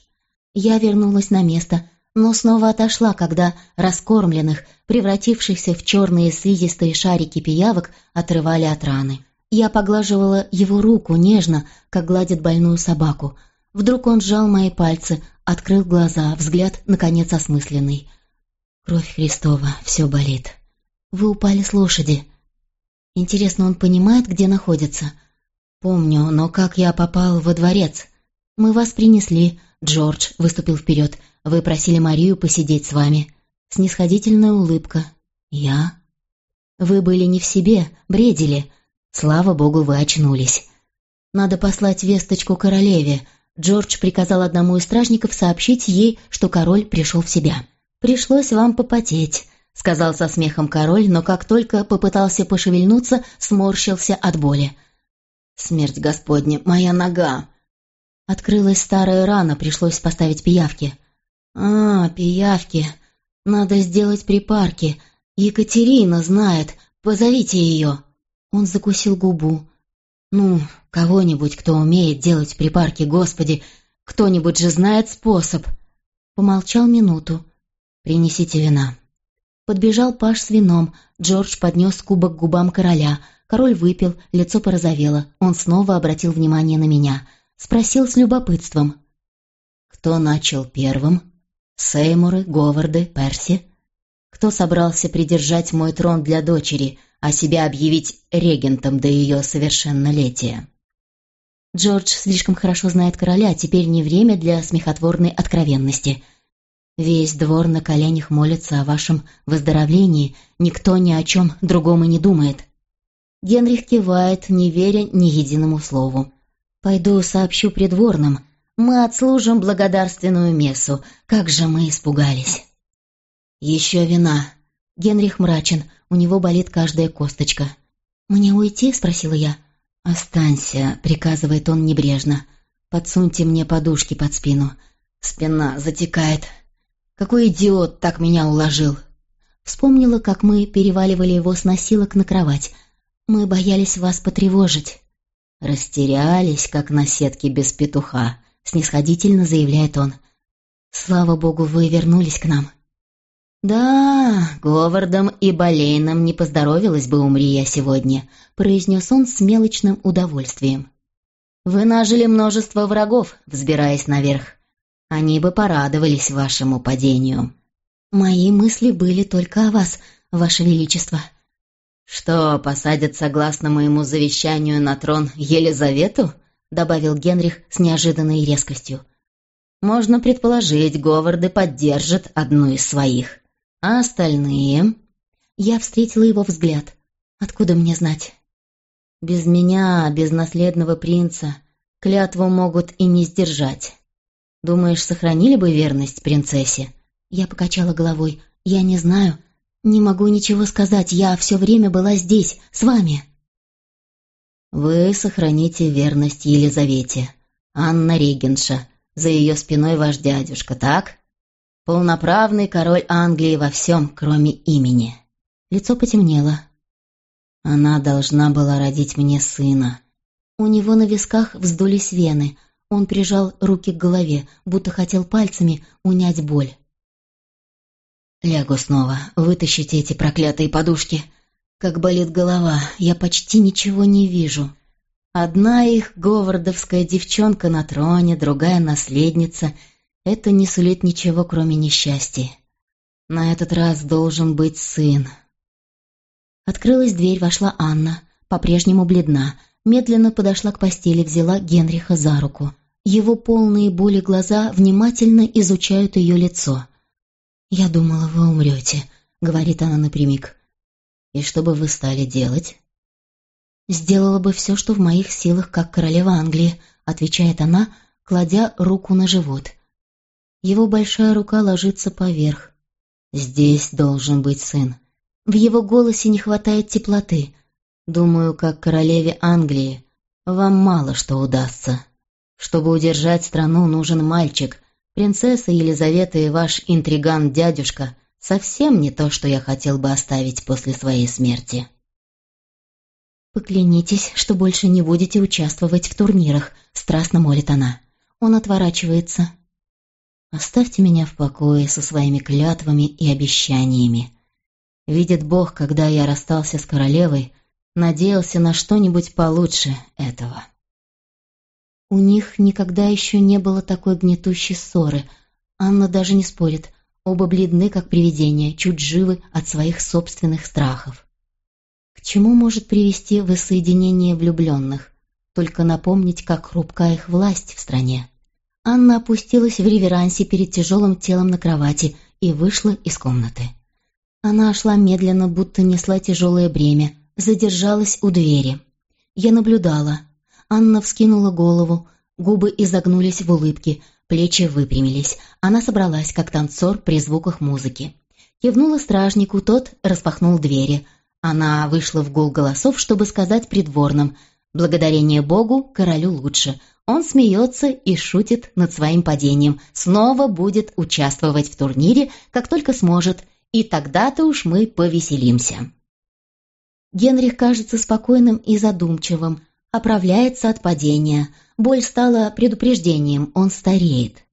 Я вернулась на место, но снова отошла, когда раскормленных, превратившихся в черные слизистые шарики пиявок, отрывали от раны. Я поглаживала его руку нежно, как гладит больную собаку. Вдруг он сжал мои пальцы, открыл глаза, взгляд, наконец, осмысленный. «Кровь Христова, все болит. Вы упали с лошади. Интересно, он понимает, где находится?» «Помню, но как я попал во дворец?» «Мы вас принесли», — Джордж выступил вперед. Вы просили Марию посидеть с вами. Снисходительная улыбка. Я? Вы были не в себе, бредили. Слава богу, вы очнулись. Надо послать весточку королеве. Джордж приказал одному из стражников сообщить ей, что король пришел в себя. «Пришлось вам попотеть», — сказал со смехом король, но как только попытался пошевельнуться, сморщился от боли. «Смерть Господня, моя нога!» Открылась старая рана, пришлось поставить пиявки. «А, пиявки. Надо сделать припарки. Екатерина знает. Позовите ее». Он закусил губу. «Ну, кого-нибудь, кто умеет делать припарки, Господи, кто-нибудь же знает способ». Помолчал минуту. «Принесите вина». Подбежал Паш с вином. Джордж поднес кубок к губам короля. Король выпил, лицо порозовело. Он снова обратил внимание на меня. Спросил с любопытством. «Кто начал первым?» Сеймуры, Говарды, Перси. Кто собрался придержать мой трон для дочери, а себя объявить регентом до ее совершеннолетия? Джордж слишком хорошо знает короля, теперь не время для смехотворной откровенности. Весь двор на коленях молится о вашем выздоровлении, никто ни о чем другом и не думает. Генрих кивает, не веря ни единому слову. «Пойду сообщу придворным, мы отслужим благодарственную мессу. Как же мы испугались!» «Еще вина!» Генрих мрачен, у него болит каждая косточка. «Мне уйти?» — спросила я. «Останься», — приказывает он небрежно. «Подсуньте мне подушки под спину. Спина затекает. Какой идиот так меня уложил!» Вспомнила, как мы переваливали его с носилок на кровать. Мы боялись вас потревожить. Растерялись, как на сетке без петуха снисходительно заявляет он. «Слава богу, вы вернулись к нам». «Да, Говардом и Болейном не поздоровилось бы, умри я сегодня», произнес он с мелочным удовольствием. «Вы нажили множество врагов, взбираясь наверх. Они бы порадовались вашему падению». «Мои мысли были только о вас, ваше величество». «Что, посадят согласно моему завещанию на трон Елизавету?» — добавил Генрих с неожиданной резкостью. «Можно предположить, Говарды поддержат одну из своих. А остальные...» Я встретила его взгляд. «Откуда мне знать?» «Без меня, без наследного принца, клятву могут и не сдержать. Думаешь, сохранили бы верность принцессе?» Я покачала головой. «Я не знаю. Не могу ничего сказать. Я все время была здесь, с вами». Вы сохраните верность Елизавете. Анна Регенша. За ее спиной ваш дядюшка, так? Полноправный король Англии во всем, кроме имени. Лицо потемнело. Она должна была родить мне сына. У него на висках вздулись вены. Он прижал руки к голове, будто хотел пальцами унять боль. Лягу снова, вытащите эти проклятые подушки. Как болит голова, я почти ничего не вижу. Одна их говардовская девчонка на троне, другая наследница. Это не сулит ничего, кроме несчастья. На этот раз должен быть сын. Открылась дверь, вошла Анна, по-прежнему бледна, медленно подошла к постели, взяла Генриха за руку. Его полные боли глаза внимательно изучают ее лицо. «Я думала, вы умрете», — говорит она напрямик. «И что бы вы стали делать?» «Сделала бы все, что в моих силах, как королева Англии», — отвечает она, кладя руку на живот. Его большая рука ложится поверх. «Здесь должен быть сын». В его голосе не хватает теплоты. «Думаю, как королеве Англии, вам мало что удастся. Чтобы удержать страну, нужен мальчик. Принцесса Елизавета и ваш интриган-дядюшка совсем не то, что я хотел бы оставить после своей смерти». «Поклянитесь, что больше не будете участвовать в турнирах», — страстно молит она. Он отворачивается. «Оставьте меня в покое со своими клятвами и обещаниями. Видит Бог, когда я расстался с королевой, надеялся на что-нибудь получше этого». У них никогда еще не было такой гнетущей ссоры. Анна даже не спорит. Оба бледны, как привидения, чуть живы от своих собственных страхов. К чему может привести воссоединение влюбленных? Только напомнить, как хрупка их власть в стране. Анна опустилась в реверансе перед тяжелым телом на кровати и вышла из комнаты. Она шла медленно, будто несла тяжелое бремя, задержалась у двери. Я наблюдала. Анна вскинула голову, губы изогнулись в улыбке, плечи выпрямились. Она собралась, как танцор при звуках музыки. Кивнула стражнику, тот распахнул двери – она вышла в гул голосов, чтобы сказать придворным «Благодарение Богу, королю лучше». Он смеется и шутит над своим падением, снова будет участвовать в турнире, как только сможет, и тогда-то уж мы повеселимся. Генрих кажется спокойным и задумчивым, оправляется от падения. Боль стала предупреждением, он стареет.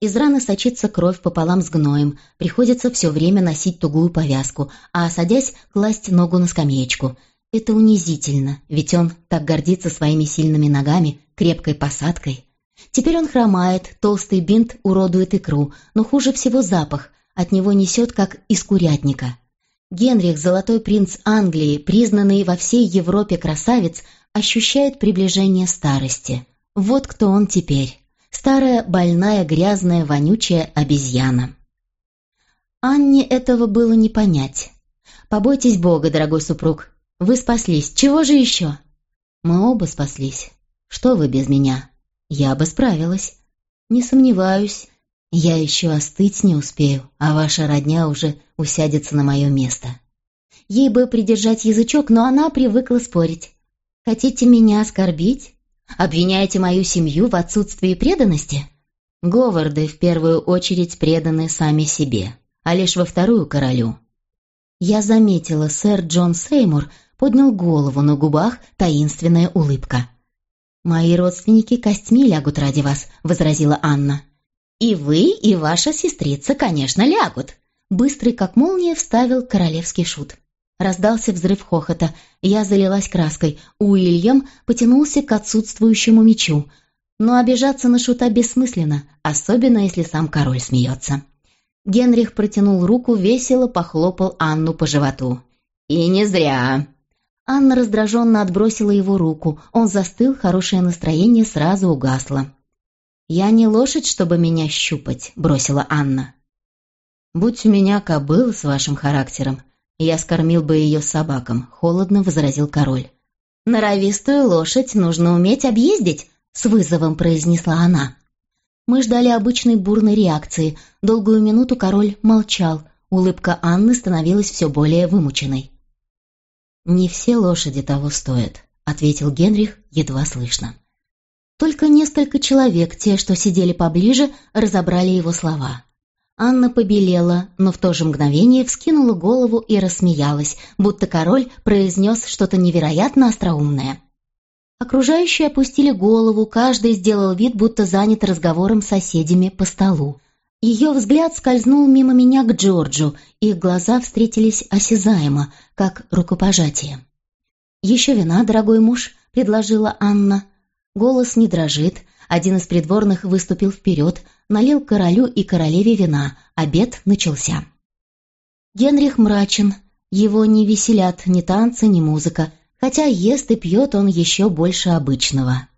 Из раны сочится кровь пополам с гноем, приходится все время носить тугую повязку, а, садясь, класть ногу на скамеечку. Это унизительно, ведь он так гордится своими сильными ногами, крепкой посадкой. Теперь он хромает, толстый бинт уродует икру, но хуже всего запах, от него несет, как из курятника. Генрих, золотой принц Англии, признанный во всей Европе красавец, ощущает приближение старости. Вот кто он теперь старая, больная, грязная, вонючая обезьяна. Анне этого было не понять. «Побойтесь Бога, дорогой супруг. Вы спаслись. Чего же еще?» «Мы оба спаслись. Что вы без меня?» «Я бы справилась». «Не сомневаюсь. Я еще остыть не успею, а ваша родня уже усядется на мое место». Ей бы придержать язычок, но она привыкла спорить. «Хотите меня оскорбить? Обвиняете мою семью в отсутствии преданности? Говарды в первую очередь преданы сами себе, а лишь во вторую королю. Я заметила, сэр Джон Сеймур поднял голову на губах таинственная улыбка. «Мои родственники костьми лягут ради вас», — возразила Анна. «И вы, и ваша сестрица, конечно, лягут», — быстрый как молния вставил королевский шут. Раздался взрыв хохота. Я залилась краской. Уильям потянулся к отсутствующему мечу. Но обижаться на шута бессмысленно, особенно если сам король смеется. Генрих протянул руку, весело похлопал Анну по животу. «И не зря!» Анна раздраженно отбросила его руку. Он застыл, хорошее настроение сразу угасло. «Я не лошадь, чтобы меня щупать», — бросила Анна. «Будь у меня кобыл с вашим характером, «Я скормил бы ее собакам», — холодно возразил король. «Норовистую лошадь нужно уметь объездить», — с вызовом произнесла она. Мы ждали обычной бурной реакции. Долгую минуту король молчал. Улыбка Анны становилась все более вымученной. «Не все лошади того стоят», — ответил Генрих едва слышно. Только несколько человек, те, что сидели поближе, разобрали его слова. Анна побелела, но в то же мгновение вскинула голову и рассмеялась, будто король произнес что-то невероятно остроумное. Окружающие опустили голову, каждый сделал вид, будто занят разговором с соседями по столу. Ее взгляд скользнул мимо меня к Джорджу, их глаза встретились осязаемо, как рукопожатие. «Еще вина, дорогой муж», — предложила Анна. Голос не дрожит, один из придворных выступил вперед, налил королю и королеве вина, обед начался. Генрих мрачен, его не веселят ни танцы, ни музыка, хотя ест и пьет он еще больше обычного.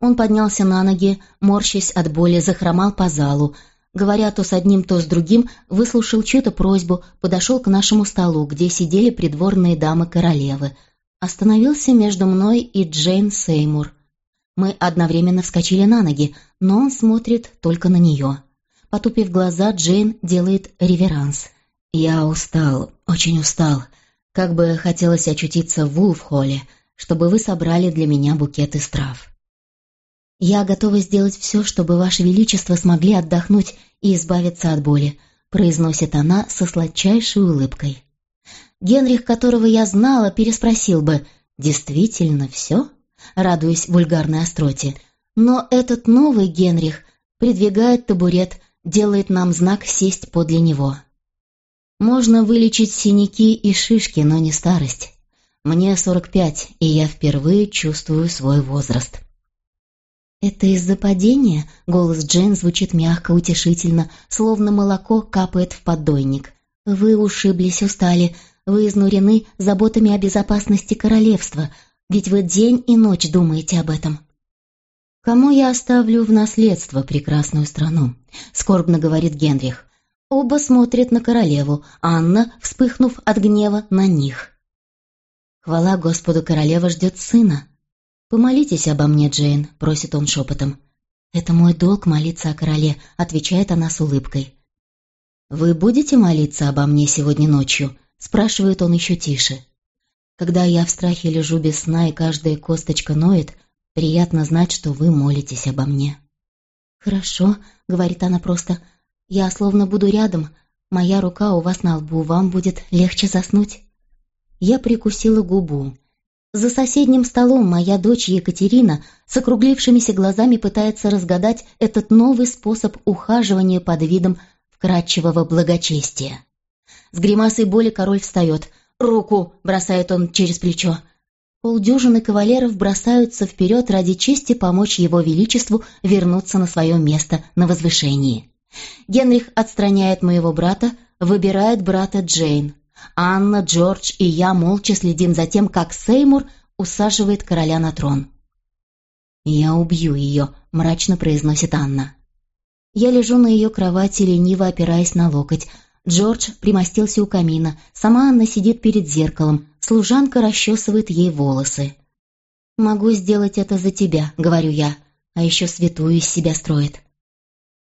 Он поднялся на ноги, морщась от боли, захромал по залу, говоря то с одним, то с другим, выслушал чью-то просьбу, подошел к нашему столу, где сидели придворные дамы королевы, остановился между мной и Джейн Сеймур. Мы одновременно вскочили на ноги, но он смотрит только на нее. Потупив глаза, Джейн делает реверанс. «Я устал, очень устал. Как бы хотелось очутиться в Вулфхолле, чтобы вы собрали для меня букет из трав». «Я готова сделать все, чтобы Ваше Величество смогли отдохнуть и избавиться от боли», произносит она со сладчайшей улыбкой. Генрих, которого я знала, переспросил бы «Действительно все?» Радуясь вульгарной остроте. Но этот новый Генрих придвигает табурет, делает нам знак сесть подле него. Можно вылечить синяки и шишки, но не старость. Мне 45, и я впервые чувствую свой возраст. «Это из-за падения?» — голос Джейн звучит мягко, утешительно, словно молоко капает в поддойник. «Вы ушиблись, устали, вы изнурены заботами о безопасности королевства, ведь вы день и ночь думаете об этом». «Кому я оставлю в наследство прекрасную страну?» — скорбно говорит Генрих. Оба смотрят на королеву, Анна, вспыхнув от гнева, на них. «Хвала Господу, королева ждет сына», «Помолитесь обо мне, Джейн», — просит он шепотом. «Это мой долг молиться о короле», — отвечает она с улыбкой. «Вы будете молиться обо мне сегодня ночью?» — спрашивает он еще тише. «Когда я в страхе лежу без сна и каждая косточка ноет, приятно знать, что вы молитесь обо мне». «Хорошо», — говорит она просто, — «я словно буду рядом, моя рука у вас на лбу, вам будет легче заснуть». Я прикусила губу. За соседним столом моя дочь Екатерина с округлившимися глазами пытается разгадать этот новый способ ухаживания под видом вкрадчивого благочестия. С гримасой боли король встает. «Руку!» — бросает он через плечо. Полдюжины кавалеров бросаются вперед ради чести помочь его величеству вернуться на свое место на возвышении. Генрих отстраняет моего брата, выбирает брата Джейн. Анна, Джордж и я молча следим за тем, как Сеймур усаживает короля на трон. «Я убью ее», — мрачно произносит Анна. Я лежу на ее кровати, лениво опираясь на локоть. Джордж примостился у камина. Сама Анна сидит перед зеркалом. Служанка расчесывает ей волосы. «Могу сделать это за тебя», — говорю я. А еще святую из себя строит.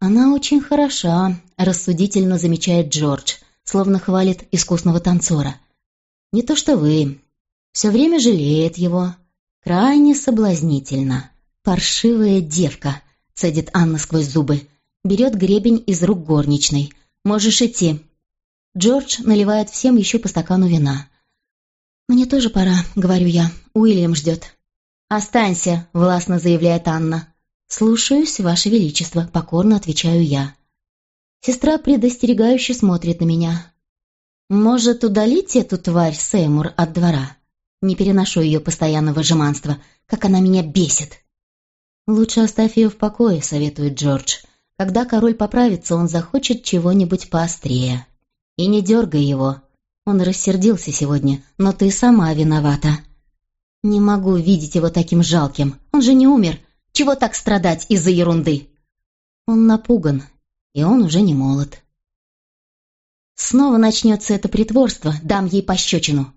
«Она очень хороша», — рассудительно замечает Джордж словно хвалит искусного танцора. Не то что вы. Все время жалеет его. Крайне соблазнительно. Паршивая девка, цедит Анна сквозь зубы. Берет гребень из рук горничной. Можешь идти. Джордж наливает всем еще по стакану вина. «Мне тоже пора», — говорю я. Уильям ждет. «Останься», — властно заявляет Анна. «Слушаюсь, Ваше Величество», — покорно отвечаю я. Сестра предостерегающе смотрит на меня. «Может, удалить эту тварь Сеймур от двора? Не переношу ее постоянного жеманства, как она меня бесит». «Лучше оставь ее в покое», — советует Джордж. «Когда король поправится, он захочет чего-нибудь поострее. И не дергай его. Он рассердился сегодня, но ты сама виновата». «Не могу видеть его таким жалким. Он же не умер. Чего так страдать из-за ерунды?» Он напуган, и он уже не молод. Снова начнется это притворство, дам ей пощечину.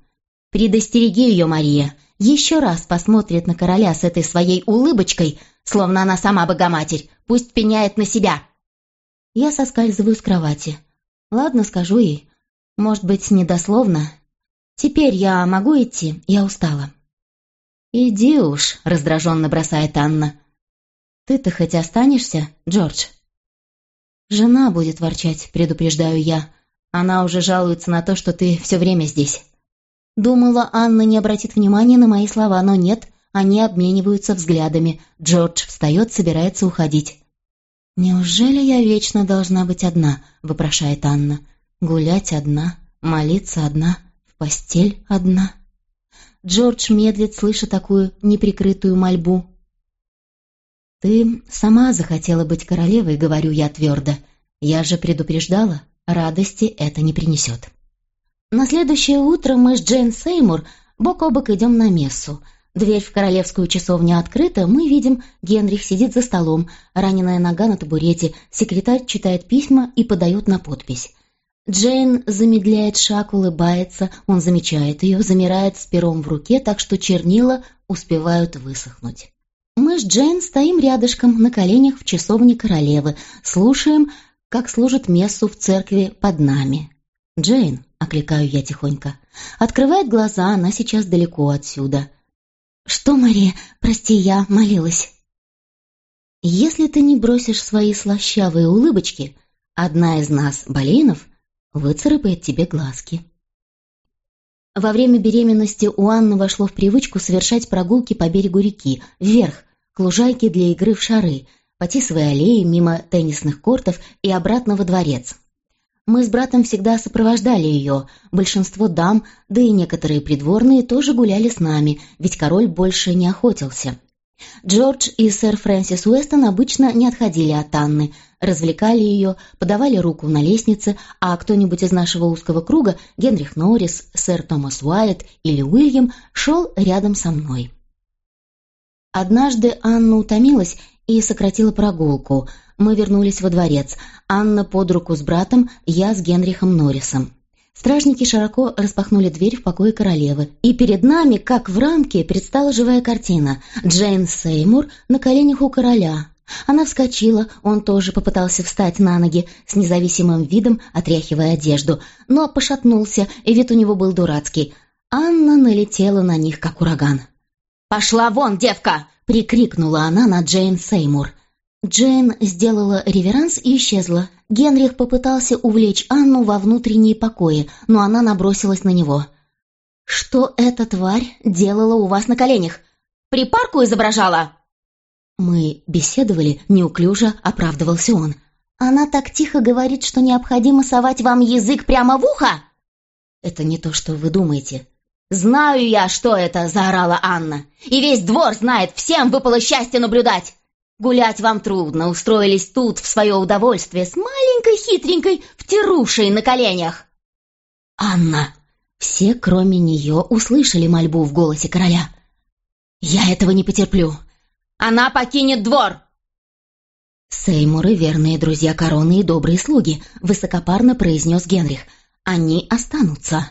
Предостереги ее, Мария, еще раз посмотрит на короля с этой своей улыбочкой, словно она сама богоматерь, пусть пеняет на себя. Я соскальзываю с кровати. Ладно, скажу ей. Может быть, недословно. Теперь я могу идти, я устала. «Иди уж», — раздраженно бросает Анна. «Ты-то хоть останешься, Джордж?» «Жена будет ворчать», — предупреждаю я. «Она уже жалуется на то, что ты все время здесь». Думала, Анна не обратит внимания на мои слова, но нет, они обмениваются взглядами. Джордж встает, собирается уходить. «Неужели я вечно должна быть одна?» — вопрошает Анна. «Гулять одна, молиться одна, в постель одна». Джордж медлит, слыша такую неприкрытую мольбу. «Ты сама захотела быть королевой», — говорю я твердо. «Я же предупреждала, радости это не принесет». На следующее утро мы с Джейн Сеймур бок о бок идем на мессу. Дверь в королевскую часовню открыта, мы видим, Генрих сидит за столом, раненая нога на табурете, секретарь читает письма и подает на подпись. Джейн замедляет шаг, улыбается, он замечает ее, замирает с пером в руке, так что чернила успевают высохнуть. Мы с Джейн стоим рядышком на коленях в часовне королевы, слушаем, как служит мессу в церкви под нами. «Джейн», — окликаю я тихонько, — открывает глаза, она сейчас далеко отсюда. «Что, Мария? Прости, я молилась». «Если ты не бросишь свои слащавые улыбочки, одна из нас, Болейнов, выцарапает тебе глазки. Во время беременности у Анны вошло в привычку совершать прогулки по берегу реки, вверх, к лужайке для игры в шары, по Тисовой аллее, мимо теннисных кортов и обратно во дворец. Мы с братом всегда сопровождали ее, большинство дам, да и некоторые придворные тоже гуляли с нами, ведь король больше не охотился. Джордж и сэр Фрэнсис Уэстон обычно не отходили от Анны, развлекали ее, подавали руку на лестнице, а кто-нибудь из нашего узкого круга, Генрих Норрис, сэр Томас Уайт или Уильям, шел рядом со мной. Однажды Анна утомилась и сократила прогулку. Мы вернулись во дворец. Анна под руку с братом, я с Генрихом Норрисом. Стражники широко распахнули дверь в покое королевы, и перед нами, как в рамке, предстала живая картина. Джейн Сеймур на коленях у короля. Она вскочила, он тоже попытался встать на ноги, с независимым видом отряхивая одежду, но пошатнулся, и вид у него был дурацкий. Анна налетела на них, как ураган. «Пошла вон, девка!» — прикрикнула она на Джейн Сеймур. Джейн сделала реверанс и исчезла. Генрих попытался увлечь Анну во внутренние покои, но она набросилась на него. «Что эта тварь делала у вас на коленях? Припарку изображала?» Мы беседовали, неуклюже оправдывался он. «Она так тихо говорит, что необходимо совать вам язык прямо в ухо?» «Это не то, что вы думаете». «Знаю я, что это!» — заорала Анна. «И весь двор знает, всем выпало счастье наблюдать!» Гулять вам трудно, устроились тут в свое удовольствие с маленькой хитренькой втирушей на коленях. Анна! Все, кроме нее, услышали мольбу в голосе короля. Я этого не потерплю. Она покинет двор! Сеймуры, верные друзья короны и добрые слуги, высокопарно произнес Генрих. Они останутся.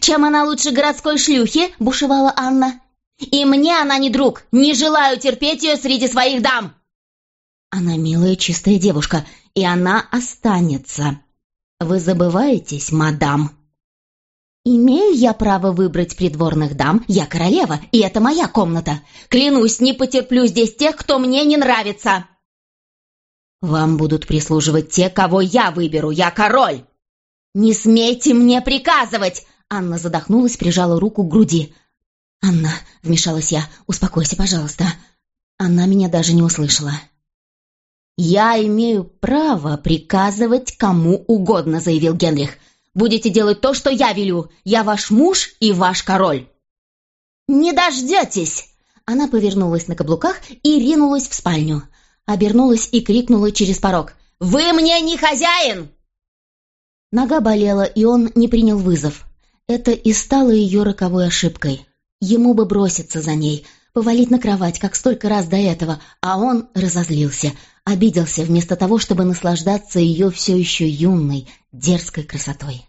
«Чем она лучше городской шлюхи?» — бушевала Анна. И мне она не друг, не желаю терпеть ее среди своих дам!» «Она милая, чистая девушка, и она останется. Вы забываетесь, мадам?» «Имею я право выбрать придворных дам, я королева, и это моя комната. Клянусь, не потерплю здесь тех, кто мне не нравится!» «Вам будут прислуживать те, кого я выберу, я король!» «Не смейте мне приказывать!» Анна задохнулась, прижала руку к груди. «Анна», — вмешалась я, — «успокойся, пожалуйста». Она меня даже не услышала. «Я имею право приказывать кому угодно», — заявил Генрих. «Будете делать то, что я велю. Я ваш муж и ваш король». «Не дождетесь!» Она повернулась на каблуках и ринулась в спальню. Обернулась и крикнула через порог. «Вы мне не хозяин!» Нога болела, и он не принял вызов. Это и стало ее роковой ошибкой. Ему бы броситься за ней, повалить на кровать, как столько раз до этого, а он разозлился, обиделся вместо того, чтобы наслаждаться ее все еще юной, дерзкой красотой.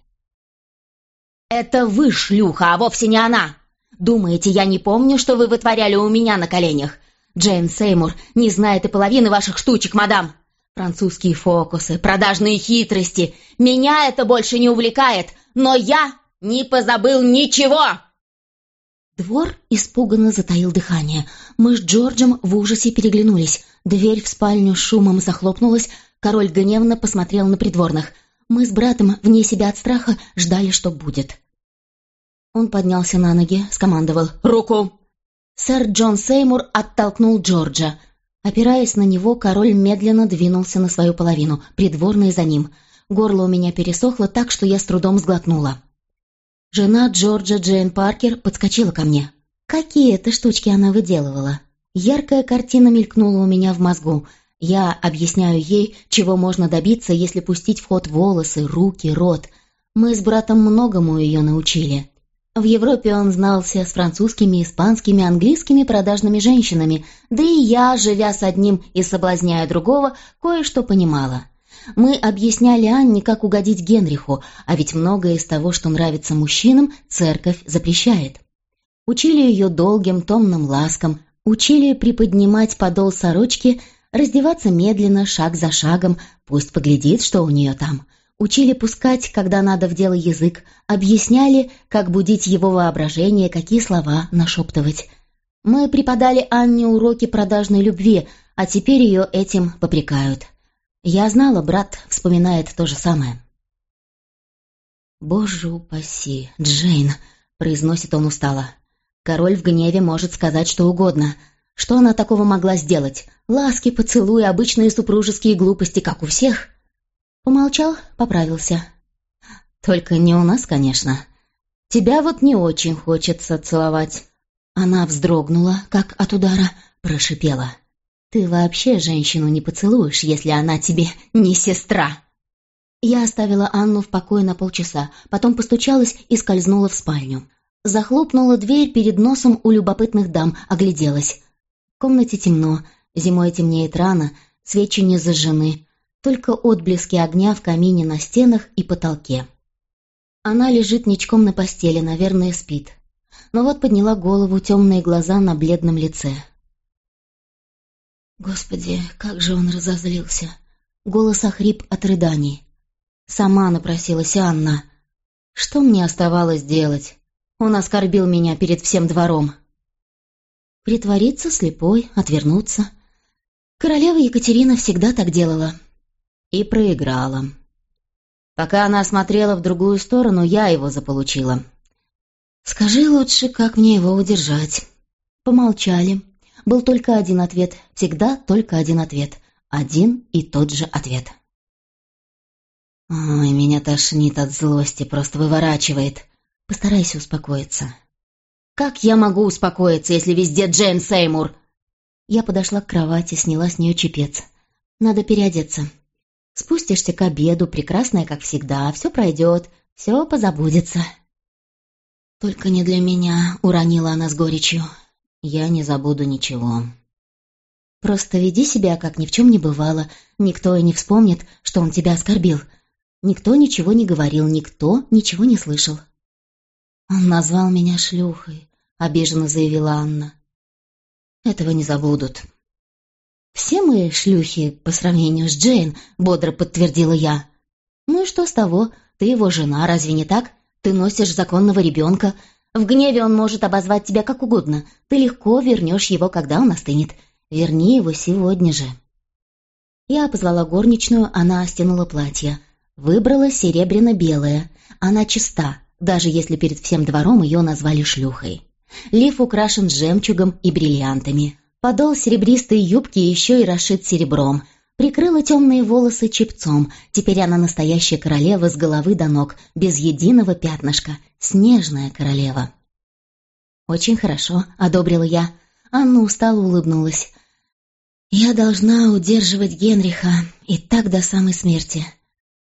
«Это вы, шлюха, а вовсе не она! Думаете, я не помню, что вы вытворяли у меня на коленях? Джейн Сеймур не знает и половины ваших штучек, мадам! Французские фокусы, продажные хитрости. Меня это больше не увлекает, но я не позабыл ничего!» Двор испуганно затаил дыхание. Мы с Джорджем в ужасе переглянулись. Дверь в спальню шумом захлопнулась. Король гневно посмотрел на придворных. Мы с братом, вне себя от страха, ждали, что будет. Он поднялся на ноги, скомандовал «Руку!». Сэр Джон Сеймур оттолкнул Джорджа. Опираясь на него, король медленно двинулся на свою половину, придворные за ним. Горло у меня пересохло так, что я с трудом сглотнула. Жена Джорджа Джейн Паркер подскочила ко мне. Какие это штучки она выделывала? Яркая картина мелькнула у меня в мозгу. Я объясняю ей, чего можно добиться, если пустить в ход волосы, руки, рот. Мы с братом многому ее научили. В Европе он знался с французскими, испанскими, английскими продажными женщинами, да и я, живя с одним и соблазняя другого, кое-что понимала. Мы объясняли Анне, как угодить Генриху, а ведь многое из того, что нравится мужчинам, церковь запрещает. Учили ее долгим томным ласкам, учили приподнимать подол сорочки, раздеваться медленно, шаг за шагом, пусть поглядит, что у нее там – Учили пускать, когда надо в дело язык, объясняли, как будить его воображение, какие слова нашептывать. Мы преподали Анне уроки продажной любви, а теперь ее этим попрекают. Я знала, брат вспоминает то же самое. «Боже упаси, Джейн!» — произносит он устало. «Король в гневе может сказать что угодно. Что она такого могла сделать? Ласки, поцелуи, обычные супружеские глупости, как у всех?» Помолчал, поправился. «Только не у нас, конечно. Тебя вот не очень хочется целовать». Она вздрогнула, как от удара, прошипела. «Ты вообще женщину не поцелуешь, если она тебе не сестра!» Я оставила Анну в покое на полчаса, потом постучалась и скользнула в спальню. Захлопнула дверь перед носом у любопытных дам, огляделась. В комнате темно, зимой темнеет рано, свечи не зажжены, только отблески огня в камине на стенах и потолке. Она лежит ничком на постели, наверное, спит. Но вот подняла голову, темные глаза на бледном лице. Господи, как же он разозлился. Голос охрип от рыданий. Сама напросилась Анна. Что мне оставалось делать? Он оскорбил меня перед всем двором. Притвориться слепой, отвернуться. Королева Екатерина всегда так делала и проиграла. Пока она смотрела в другую сторону, я его заполучила. «Скажи лучше, как мне его удержать?» Помолчали. Был только один ответ, всегда только один ответ. Один и тот же ответ. «Ой, меня тошнит от злости, просто выворачивает. Постарайся успокоиться». «Как я могу успокоиться, если везде Джейн Сеймур?» Я подошла к кровати, сняла с нее чепец. «Надо переодеться. Спустишься к обеду, прекрасная, как всегда, все пройдет, все позабудется. «Только не для меня», — уронила она с горечью. «Я не забуду ничего». «Просто веди себя, как ни в чем не бывало. Никто и не вспомнит, что он тебя оскорбил. Никто ничего не говорил, никто ничего не слышал». «Он назвал меня шлюхой», — обиженно заявила Анна. «Этого не забудут», «Все мы шлюхи по сравнению с Джейн», — бодро подтвердила я. «Ну и что с того? Ты его жена, разве не так? Ты носишь законного ребенка. В гневе он может обозвать тебя как угодно. Ты легко вернешь его, когда он остынет. Верни его сегодня же». Я позвала горничную, она стянула платье. Выбрала серебряно-белое. Она чиста, даже если перед всем двором ее назвали шлюхой. Лиф украшен жемчугом и бриллиантами. Подол серебристой юбки еще и расшит серебром. Прикрыла темные волосы чепцом. Теперь она настоящая королева с головы до ног, без единого пятнышка. Снежная королева. «Очень хорошо», — одобрила я. Анна устало улыбнулась. «Я должна удерживать Генриха, и так до самой смерти.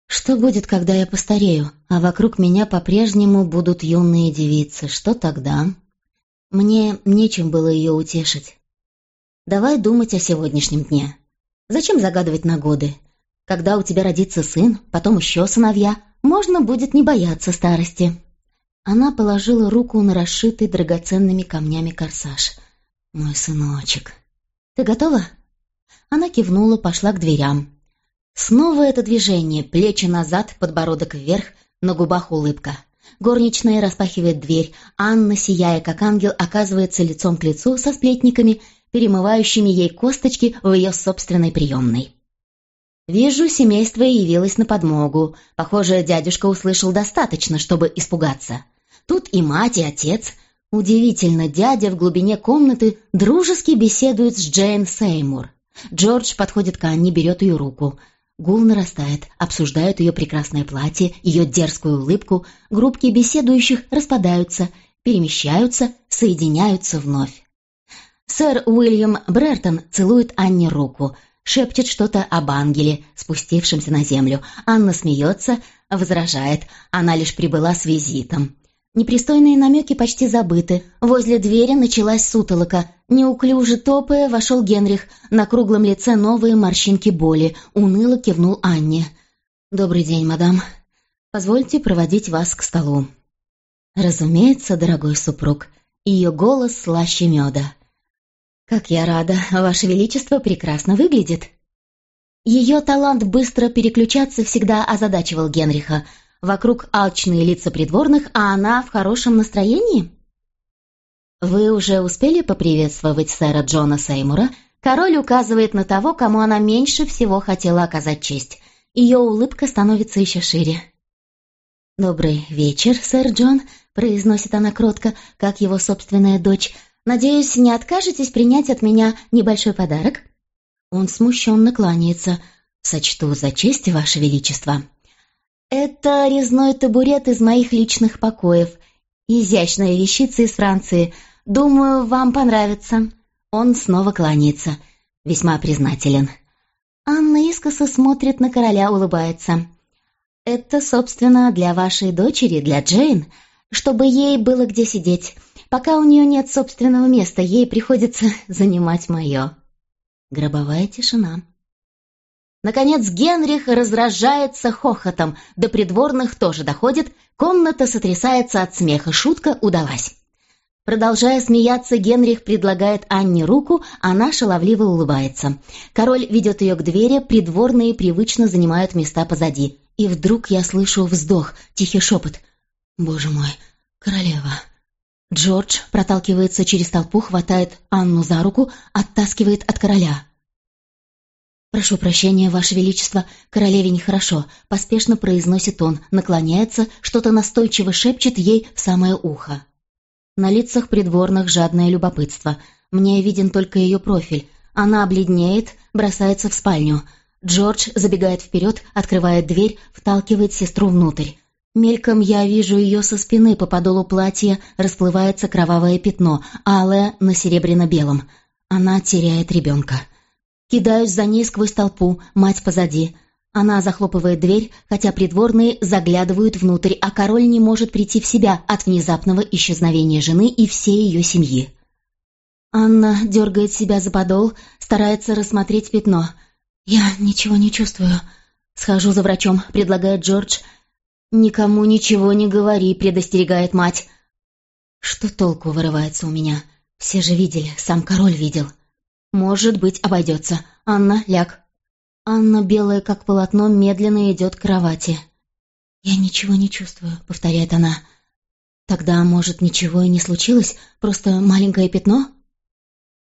Что будет, когда я постарею, а вокруг меня по-прежнему будут юные девицы? Что тогда?» Мне нечем было ее утешить. Давай думать о сегодняшнем дне. Зачем загадывать на годы? Когда у тебя родится сын, потом еще сыновья, можно будет не бояться старости». Она положила руку на расшитый драгоценными камнями корсаж. «Мой сыночек, ты готова?» Она кивнула, пошла к дверям. Снова это движение, плечи назад, подбородок вверх, на губах улыбка. Горничная распахивает дверь, Анна, сияя как ангел, оказывается лицом к лицу со сплетниками перемывающими ей косточки в ее собственной приемной. Вижу, семейство явилось на подмогу. Похоже, дядюшка услышал достаточно, чтобы испугаться. Тут и мать, и отец. Удивительно, дядя в глубине комнаты дружески беседует с Джейн Сеймур. Джордж подходит к Анне, берет ее руку. Гул нарастает, обсуждают ее прекрасное платье, ее дерзкую улыбку, группки беседующих распадаются, перемещаются, соединяются вновь. Сэр Уильям Брертон целует Анне руку, шепчет что-то об ангеле, спустившемся на землю. Анна смеется, возражает, она лишь прибыла с визитом. Непристойные намеки почти забыты. Возле двери началась сутолока. Неуклюже топая вошел Генрих. На круглом лице новые морщинки боли. Уныло кивнул Анне. «Добрый день, мадам. Позвольте проводить вас к столу». «Разумеется, дорогой супруг. Ее голос слаще меда. «Как я рада! Ваше Величество прекрасно выглядит!» Ее талант быстро переключаться всегда озадачивал Генриха – Вокруг алчные лица придворных, а она в хорошем настроении? Вы уже успели поприветствовать сэра Джона Сеймура? Король указывает на того, кому она меньше всего хотела оказать честь. Ее улыбка становится еще шире. «Добрый вечер, сэр Джон», — произносит она кротко, как его собственная дочь. «Надеюсь, не откажетесь принять от меня небольшой подарок?» Он смущенно кланяется. «Сочту за честь, Ваше Величество». «Это резной табурет из моих личных покоев. Изящная вещица из Франции. Думаю, вам понравится». Он снова кланяется. Весьма признателен. Анна искоса смотрит на короля, улыбается. «Это, собственно, для вашей дочери, для Джейн, чтобы ей было где сидеть. Пока у нее нет собственного места, ей приходится занимать мое». Гробовая тишина. Наконец Генрих раздражается хохотом, до придворных тоже доходит, комната сотрясается от смеха, шутка удалась. Продолжая смеяться, Генрих предлагает Анне руку, она шаловливо улыбается. Король ведет ее к двери, придворные привычно занимают места позади. И вдруг я слышу вздох, тихий шепот. «Боже мой, королева!» Джордж проталкивается через толпу, хватает Анну за руку, оттаскивает от короля. «Прошу прощения, Ваше Величество, королеве нехорошо», — поспешно произносит он, наклоняется, что-то настойчиво шепчет ей в самое ухо. На лицах придворных жадное любопытство. Мне виден только ее профиль. Она бледнеет, бросается в спальню. Джордж забегает вперед, открывает дверь, вталкивает сестру внутрь. Мельком я вижу ее со спины по подолу платья, расплывается кровавое пятно, алое на серебряно-белом. Она теряет ребенка. Кидаюсь за ней сквозь толпу, мать позади. Она захлопывает дверь, хотя придворные заглядывают внутрь, а король не может прийти в себя от внезапного исчезновения жены и всей ее семьи. Анна дергает себя за подол, старается рассмотреть пятно. «Я ничего не чувствую». «Схожу за врачом», — предлагает Джордж. «Никому ничего не говори», — предостерегает мать. «Что толку вырывается у меня? Все же видели, сам король видел». «Может быть, обойдется. Анна, ляг». Анна, белая как полотно, медленно идет к кровати. «Я ничего не чувствую», — повторяет она. «Тогда, может, ничего и не случилось? Просто маленькое пятно?»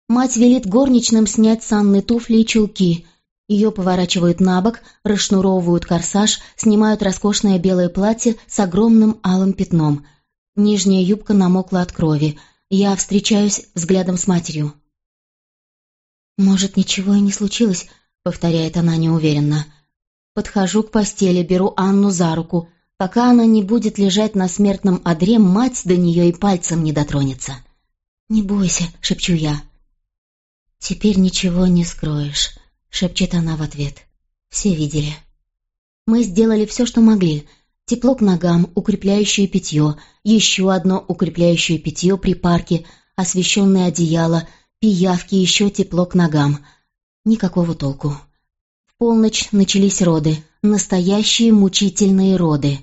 Мать велит горничным снять с Анны туфли и чулки. Ее поворачивают на бок, расшнуровывают корсаж, снимают роскошное белое платье с огромным алым пятном. Нижняя юбка намокла от крови. Я встречаюсь взглядом с матерью. «Может, ничего и не случилось», — повторяет она неуверенно. Подхожу к постели, беру Анну за руку. Пока она не будет лежать на смертном одре, мать до нее и пальцем не дотронется. «Не бойся», — шепчу я. «Теперь ничего не скроешь», — шепчет она в ответ. «Все видели». Мы сделали все, что могли. Тепло к ногам, укрепляющее питье, еще одно укрепляющее питье при парке, освещенное одеяло — пиявки, еще тепло к ногам. Никакого толку. В полночь начались роды, настоящие мучительные роды.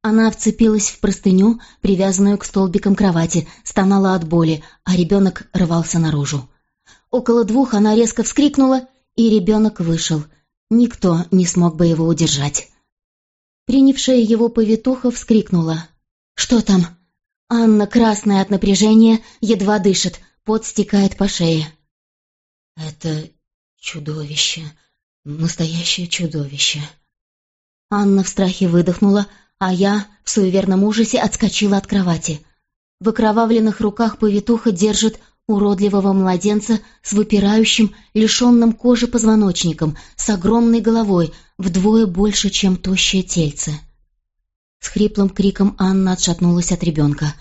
Она вцепилась в простыню, привязанную к столбикам кровати, стонала от боли, а ребенок рвался наружу. Около двух она резко вскрикнула, и ребенок вышел. Никто не смог бы его удержать. Принявшая его повитуха вскрикнула. «Что там?» Анна, красная от напряжения, едва дышит, пот стекает по шее. «Это чудовище, настоящее чудовище». Анна в страхе выдохнула, а я в суеверном ужасе отскочила от кровати. В окровавленных руках повитуха держит уродливого младенца с выпирающим, лишенным кожи позвоночником, с огромной головой, вдвое больше, чем тощее тельце. С хриплым криком Анна отшатнулась от ребенка.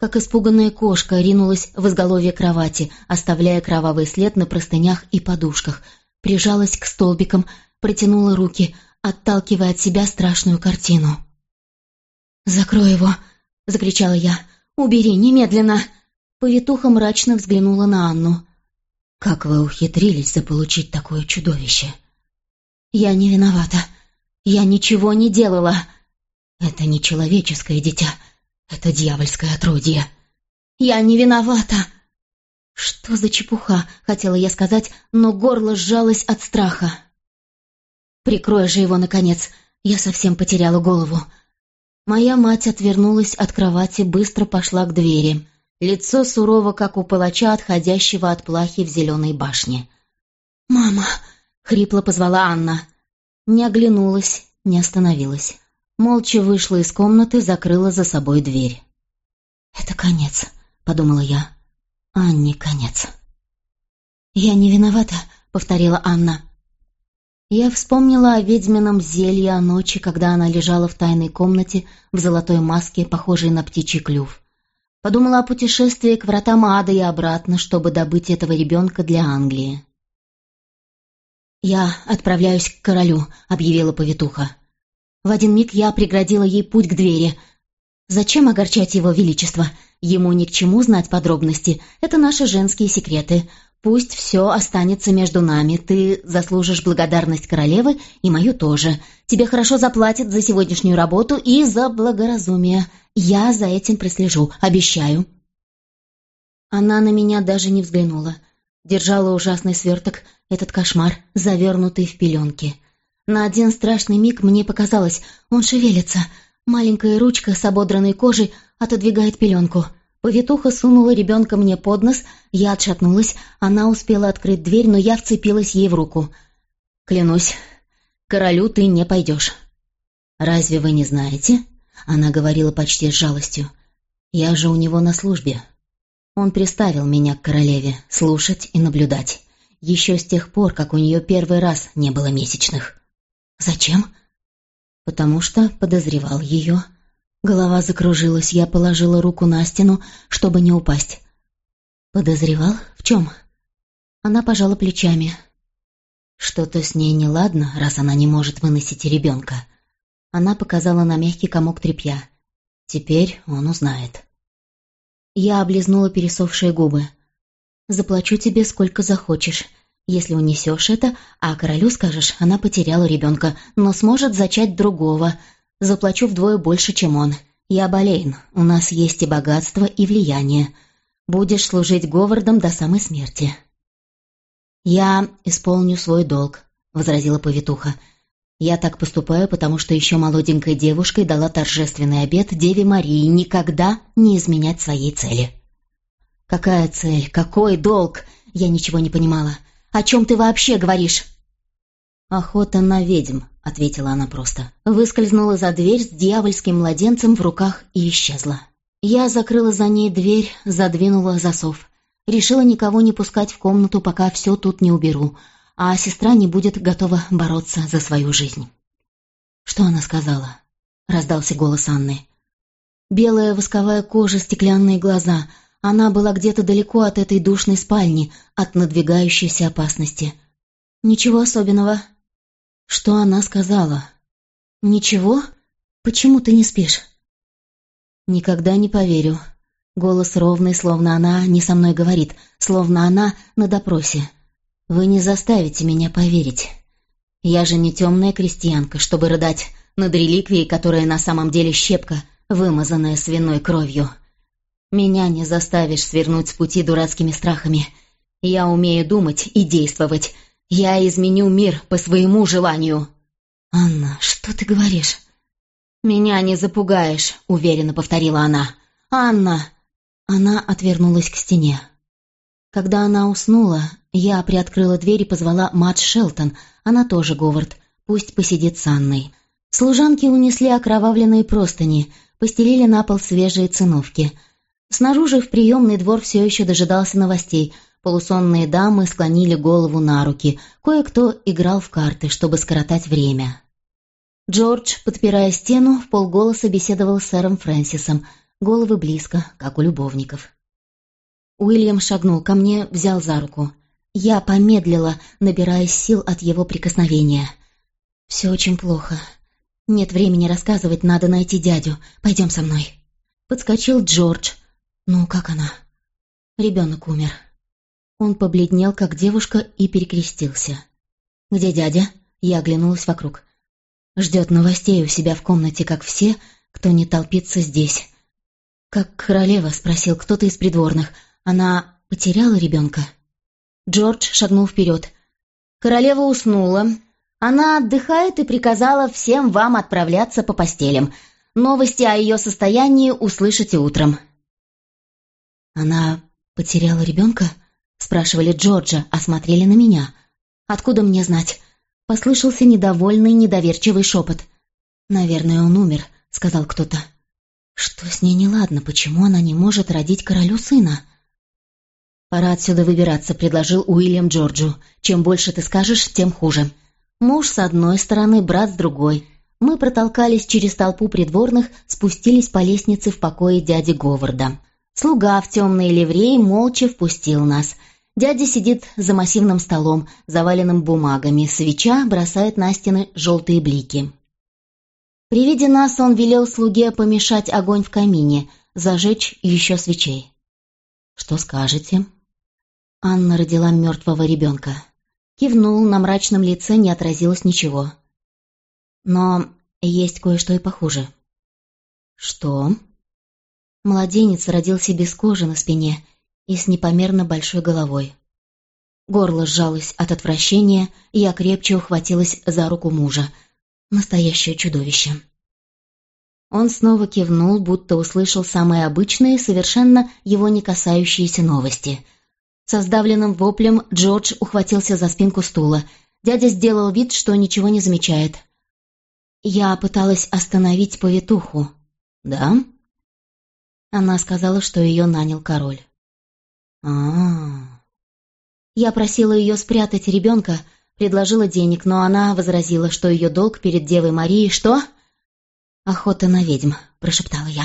Как испуганная кошка ринулась в изголовье кровати, оставляя кровавый след на простынях и подушках, прижалась к столбикам, протянула руки, отталкивая от себя страшную картину. «Закрой его!» — закричала я. «Убери немедленно!» Повитуха мрачно взглянула на Анну. «Как вы ухитрились заполучить такое чудовище?» «Я не виновата. Я ничего не делала. Это не человеческое дитя. Это дьявольское отродье. Я не виновата!» «Что за чепуха?» — хотела я сказать, но горло сжалось от страха. «Прикрой же его, наконец. Я совсем потеряла голову». Моя мать отвернулась от кровати, быстро пошла к двери. Лицо сурово, как у палача, отходящего от плахи в зеленой башне. «Мама!» — хрипло позвала Анна. Не оглянулась, не остановилась. Молча вышла из комнаты, закрыла за собой дверь. «Это конец», — подумала я. «Анне конец». «Я не виновата», — повторила Анна. Я вспомнила о ведьмином зелье ночи, когда она лежала в тайной комнате в золотой маске, похожей на птичий клюв. Подумала о путешествии к вратам ада и обратно, чтобы добыть этого ребенка для Англии. «Я отправляюсь к королю», — объявила повитуха. В один миг я преградила ей путь к двери. «Зачем огорчать его величество? Ему ни к чему знать подробности. Это наши женские секреты. Пусть все останется между нами. Ты заслужишь благодарность королевы и мою тоже. Тебе хорошо заплатят за сегодняшнюю работу и за благоразумие. Я за этим прислежу, обещаю». Она на меня даже не взглянула. Держала ужасный сверток, этот кошмар, завернутый в пеленки. На один страшный миг мне показалось, он шевелится. Маленькая ручка с ободранной кожей отодвигает пеленку — Повитуха сунула ребенка мне под нос, я отшатнулась, она успела открыть дверь, но я вцепилась ей в руку. «Клянусь, королю ты не пойдешь». «Разве вы не знаете?» Она говорила почти с жалостью. «Я же у него на службе. Он приставил меня к королеве, слушать и наблюдать. Еще с тех пор, как у нее первый раз не было месячных». «Зачем?» «Потому что подозревал ее». Голова закружилась, я положила руку на стену, чтобы не упасть. «Подозревал? В чем?» Она пожала плечами. «Что-то с ней неладно, раз она не может выносить ребенка». Она показала на мягкий комок тряпья. «Теперь он узнает». Я облизнула пересохшие губы. «Заплачу тебе сколько захочешь. Если унесешь это, а королю скажешь, она потеряла ребенка, но сможет зачать другого. Заплачу вдвое больше, чем он. Я Болейн, у нас есть и богатство, и влияние. Будешь служить Говардом до самой смерти». «Я исполню свой долг», — возразила повитуха. «Я так поступаю, потому что еще молоденькой девушкой дала торжественный обет Деве Марии никогда не изменять своей цели». «Какая цель? Какой долг?» Я ничего не понимала. «О чем ты вообще говоришь?» «Охота на ведьм», — ответила она просто. Выскользнула за дверь с дьявольским младенцем в руках и исчезла. Я закрыла за ней дверь, задвинула засов. Решила никого не пускать в комнату, пока все тут не уберу, а сестра не будет готова бороться за свою жизнь. «Что она сказала?» — раздался голос Анны. Белая восковая кожа, стеклянные глаза. Она была где-то далеко от этой душной спальни, от надвигающейся опасности. «Ничего особенного», что она сказала? «Ничего? Почему ты не спишь?» «Никогда не поверю». Голос ровный, словно она не со мной говорит, словно она на допросе. «Вы не заставите меня поверить. Я же не темная крестьянка, чтобы рыдать над реликвией, которая на самом деле щепка, вымазанная свиной кровью. Меня не заставишь свернуть с пути дурацкими страхами. Я умею думать и действовать, я изменю мир по своему желанию». «Анна, что ты говоришь?» «Меня не запугаешь», — уверенно повторила она. «Анна!» Она отвернулась к стене. Когда она уснула, я приоткрыла дверь и позвала Мадж Шелтон. Она тоже Говард. Пусть посидит с Анной. Служанки унесли окровавленные простыни, постелили на пол свежие циновки. Снаружи в приемный двор все еще дожидался новостей. Полусонные дамы склонили голову на руки. Кое-кто играл в карты, чтобы скоротать время. Джордж, подпирая стену, в полголоса беседовал с сэром Фрэнсисом. Головы близко, как у любовников. Уильям шагнул ко мне, взял за руку. Я помедлила, набираясь сил от его прикосновения. «Все очень плохо. Нет времени рассказывать, надо найти дядю. Пойдем со мной». Подскочил Джордж. «Ну, как она?» «Ребенок умер». Он побледнел, как девушка, и перекрестился. «Где дядя?» Я оглянулась вокруг. Ждет новостей у себя в комнате, как все, кто не толпится здесь. «Как королева?» — спросил кто-то из придворных. «Она потеряла ребенка?» Джордж шагнул вперед. «Королева уснула. Она отдыхает и приказала всем вам отправляться по постелям. Новости о ее состоянии услышите утром». «Она потеряла ребенка?» — спрашивали Джорджа, а смотрели на меня. «Откуда мне знать?» — послышался недовольный, недоверчивый шепот. «Наверное, он умер», — сказал кто-то. «Что с ней неладно? Почему она не может родить королю сына?» «Пора отсюда выбираться», — предложил Уильям Джорджу. «Чем больше ты скажешь, тем хуже». Муж с одной стороны, брат с другой. Мы протолкались через толпу придворных, спустились по лестнице в покое дяди Говарда. Слуга в темной ливреи молча впустил нас. Дядя сидит за массивным столом, заваленным бумагами. Свеча бросает на стены желтые блики. При виде нас он велел слуге помешать огонь в камине, зажечь еще свечей. «Что скажете?» Анна родила мертвого ребенка. Кивнул, на мрачном лице не отразилось ничего. Но есть кое-что и похуже. Что? Младенец родился без кожи на спине и с непомерно большой головой. Горло сжалось от отвращения, и я крепче ухватилась за руку мужа. Настоящее чудовище. Он снова кивнул, будто услышал самые обычные, совершенно его не касающиеся новости — со сдавленным воплем Джордж ухватился за спинку стула. Дядя сделал вид, что ничего не замечает. Я пыталась остановить повитуху. «Да?» Она сказала, что ее нанял король. а, -а, -а. Я просила ее спрятать ребенка, предложила денег, но она возразила, что ее долг перед Девой Марией что? «Охота на ведьм», — прошептала я.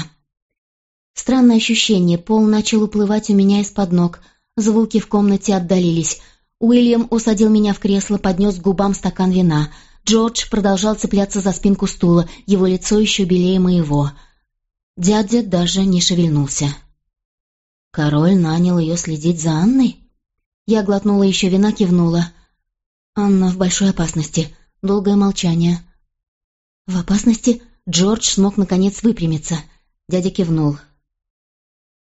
Странное ощущение, пол начал уплывать у меня из-под ног — Звуки в комнате отдалились. Уильям усадил меня в кресло, поднес к губам стакан вина. Джордж продолжал цепляться за спинку стула, его лицо еще белее моего. Дядя даже не шевельнулся. Король нанял ее следить за Анной? Я глотнула еще вина, кивнула. Анна в большой опасности. Долгое молчание. В опасности Джордж смог наконец выпрямиться. Дядя кивнул.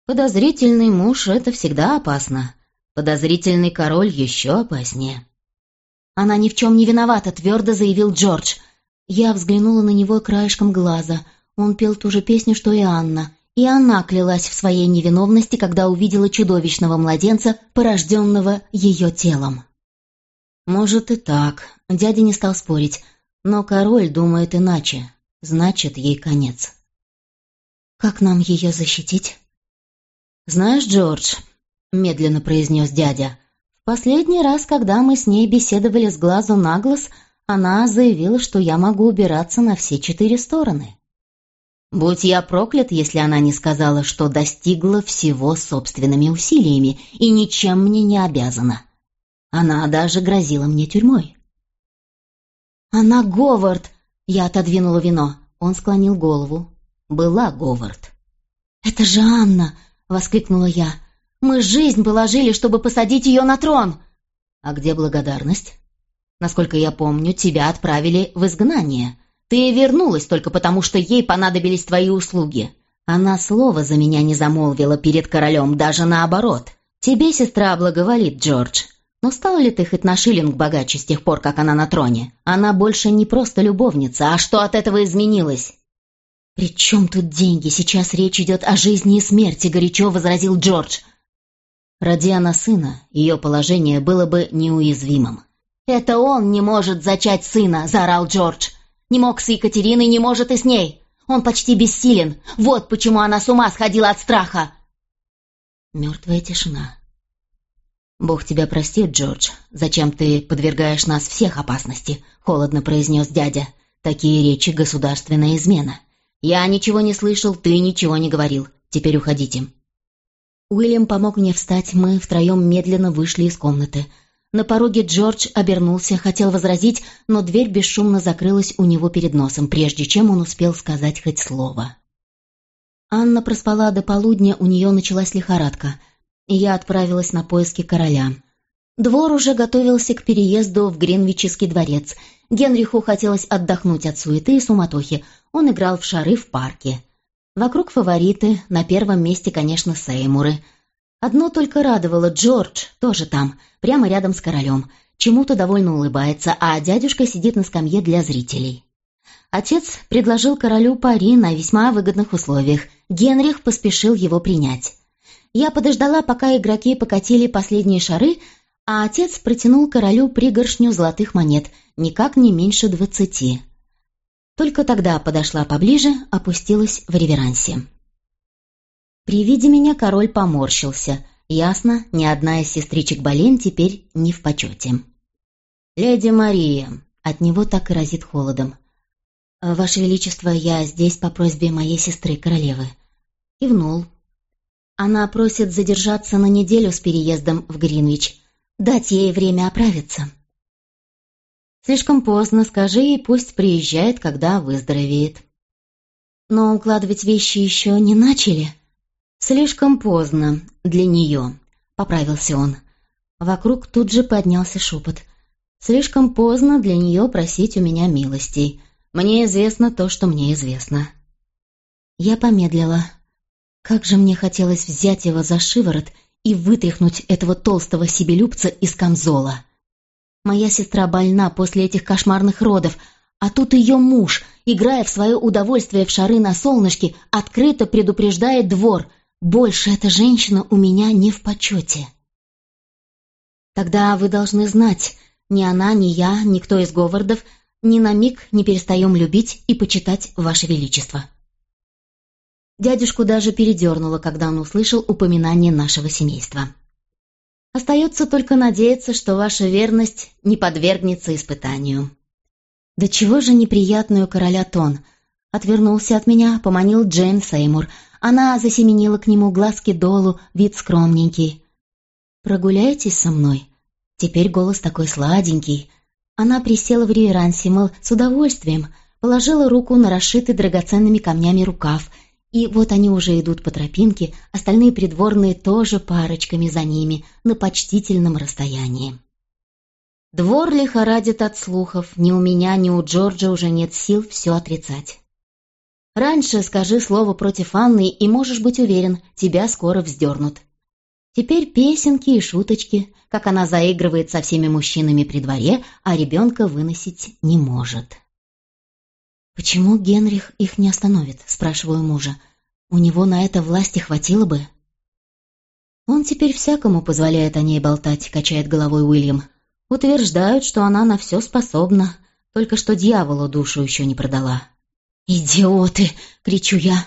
Подозрительный муж — это всегда опасно. Подозрительный король еще опаснее. «Она ни в чем не виновата», — твердо заявил Джордж. Я взглянула на него краешком глаза. Он пел ту же песню, что и Анна. И она клялась в своей невиновности, когда увидела чудовищного младенца, порожденного ее телом. «Может и так», — дядя не стал спорить, но король думает иначе. Значит, ей конец. «Как нам ее защитить?» «Знаешь, Джордж», — медленно произнес дядя, «в последний раз, когда мы с ней беседовали с глазу на глаз, она заявила, что я могу убираться на все четыре стороны. Будь я проклят, если она не сказала, что достигла всего собственными усилиями и ничем мне не обязана. Она даже грозила мне тюрьмой». «Она Говард!» — я отодвинула вино. Он склонил голову. «Была Говард». «Это же Анна!» воскликнула я. «Мы жизнь положили, чтобы посадить ее на трон!» «А где благодарность?» «Насколько я помню, тебя отправили в изгнание. Ты вернулась только потому, что ей понадобились твои услуги. Она слова за меня не замолвила перед королем, даже наоборот. Тебе сестра благоволит, Джордж. Но стал ли ты хоть на шиллинг богаче с тех пор, как она на троне? Она больше не просто любовница, а что от этого изменилось?» «При чем тут деньги? Сейчас речь идет о жизни и смерти», — горячо возразил Джордж. Ради она сына, ее положение было бы неуязвимым. «Это он не может зачать сына!» — заорал Джордж. «Не мог с Екатериной, не может и с ней! Он почти бессилен! Вот почему она с ума сходила от страха!» Мертвая тишина. «Бог тебя простит, Джордж. Зачем ты подвергаешь нас всех опасности?» — холодно произнес дядя. «Такие речи — государственная измена. Я ничего не слышал, ты ничего не говорил. Теперь уходите». Уильям помог мне встать, мы втроем медленно вышли из комнаты. На пороге Джордж обернулся, хотел возразить, но дверь бесшумно закрылась у него перед носом, прежде чем он успел сказать хоть слово. Анна проспала до полудня, у нее началась лихорадка — и я отправилась на поиски короля. Двор уже готовился к переезду в Гринвичский дворец. Генриху хотелось отдохнуть от суеты и суматохи. Он играл в шары в парке. Вокруг фавориты, на первом месте, конечно, Сеймуры. Одно только радовало, Джордж тоже там, прямо рядом с королем. Чему-то довольно улыбается, а дядюшка сидит на скамье для зрителей. Отец предложил королю пари на весьма выгодных условиях. Генрих поспешил его принять. Я подождала, пока игроки покатили последние шары, а отец протянул королю пригоршню золотых монет, никак не меньше двадцати. Только тогда подошла поближе, опустилась в реверансе. При виде меня король поморщился. Ясно, ни одна из сестричек Болейн теперь не в почете. «Леди Мария», — от него так и разит холодом. «Ваше Величество, я здесь по просьбе моей сестры королевы». Кивнул, она просит задержаться на неделю с переездом в Гринвич, дать ей время оправиться. Слишком поздно, скажи ей, пусть приезжает, когда выздоровеет. Но укладывать вещи еще не начали. Слишком поздно для нее, поправился он. Вокруг тут же поднялся шепот. Слишком поздно для нее просить у меня милостей. Мне известно то, что мне известно. Я помедлила. Как же мне хотелось взять его за шиворот и вытряхнуть этого толстого себелюбца из камзола. Моя сестра больна после этих кошмарных родов, а тут ее муж, играя в свое удовольствие в шары на солнышке, открыто предупреждает двор. Больше эта женщина у меня не в почете. Тогда вы должны знать, ни она, ни я, никто из Говардов ни на миг не перестаем любить и почитать Ваше Величество. Дядюшку даже передернуло, когда он услышал упоминание нашего семейства. Остается только надеяться, что ваша верность не подвергнется испытанию. Да чего же неприятную короля тон. Отвернулся от меня, поманил Джейн Сеймур. Она засеменила к нему глазки долу, вид скромненький. «Прогуляйтесь со мной?» Теперь голос такой сладенький. Она присела в реверансе, мол, с удовольствием, положила руку на расшитый драгоценными камнями рукав — и вот они уже идут по тропинке, остальные придворные тоже парочками за ними, на почтительном расстоянии. Двор лихорадит от слухов, ни у меня, ни у Джорджа уже нет сил все отрицать. Раньше скажи слово против Анны, и можешь быть уверен, тебя скоро вздернут. Теперь песенки и шуточки, как она заигрывает со всеми мужчинами при дворе, а ребенка выносить не может. «Почему Генрих их не остановит?» — спрашиваю мужа. «У него на это власти хватило бы?» «Он теперь всякому позволяет о ней болтать», — качает головой Уильям. «Утверждают, что она на все способна, только что дьяволу душу еще не продала». «Идиоты!» — кричу я.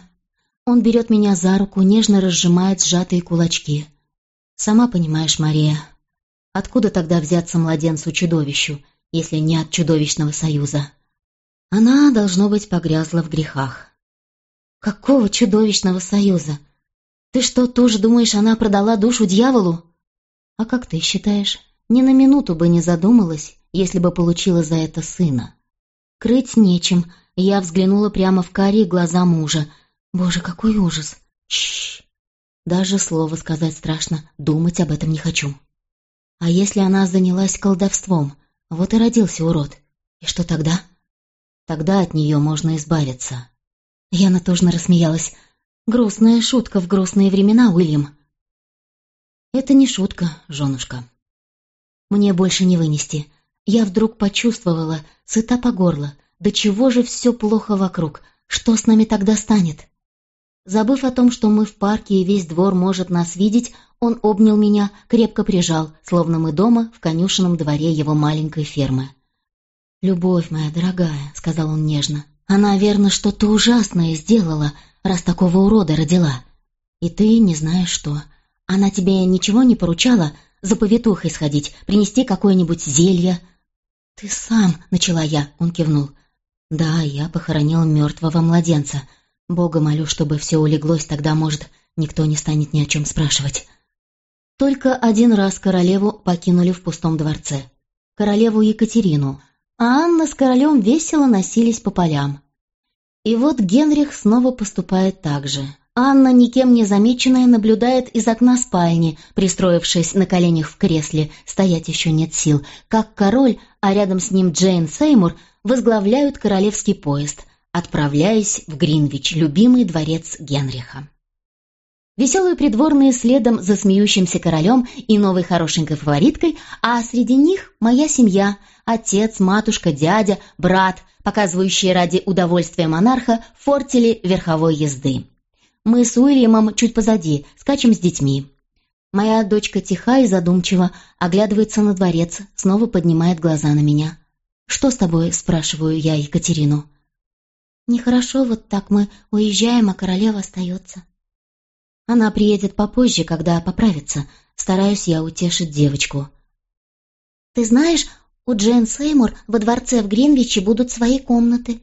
Он берет меня за руку, нежно разжимает сжатые кулачки. «Сама понимаешь, Мария, откуда тогда взяться младенцу-чудовищу, если не от чудовищного союза?» Она, должно быть, погрязла в грехах. Какого чудовищного союза? Ты что, тоже думаешь, она продала душу дьяволу? А как ты считаешь, ни на минуту бы не задумалась, если бы получила за это сына? Крыть нечем, я взглянула прямо в карие глаза мужа. Боже, какой ужас! Чш! Даже слова сказать страшно, думать об этом не хочу. А если она занялась колдовством? Вот и родился урод. И что тогда? Тогда от нее можно избавиться. Я натужно рассмеялась. Грустная шутка в грустные времена, Уильям. Это не шутка, женушка. Мне больше не вынести. Я вдруг почувствовала, сыта по горло. Да чего же все плохо вокруг? Что с нами тогда станет? Забыв о том, что мы в парке и весь двор может нас видеть, он обнял меня, крепко прижал, словно мы дома в конюшенном дворе его маленькой фермы. «Любовь моя дорогая», — сказал он нежно, — «она, верно, что-то ужасное сделала, раз такого урода родила. И ты не знаешь что. Она тебе ничего не поручала за повитухой сходить, принести какое-нибудь зелье?» «Ты сам», — начала я, — он кивнул. «Да, я похоронил мертвого младенца. Бога молю, чтобы все улеглось, тогда, может, никто не станет ни о чем спрашивать». Только один раз королеву покинули в пустом дворце. Королеву Екатерину, а Анна с королем весело носились по полям. И вот Генрих снова поступает так же. Анна, никем не замеченная, наблюдает из окна спальни, пристроившись на коленях в кресле, стоять еще нет сил, как король, а рядом с ним Джейн Сеймур, возглавляют королевский поезд, отправляясь в Гринвич, любимый дворец Генриха. Веселые придворные следом за смеющимся королем и новой хорошенькой фавориткой, а среди них моя семья, отец, матушка, дядя, брат, показывающие ради удовольствия монарха фортели верховой езды. Мы с Уильямом чуть позади, скачем с детьми. Моя дочка тиха и задумчиво, оглядывается на дворец, снова поднимает глаза на меня. «Что с тобой?» – спрашиваю я Екатерину. «Нехорошо вот так мы уезжаем, а королева остается». Она приедет попозже, когда поправится. Стараюсь я утешить девочку. «Ты знаешь, у Джейн Сеймур во дворце в Гринвиче будут свои комнаты».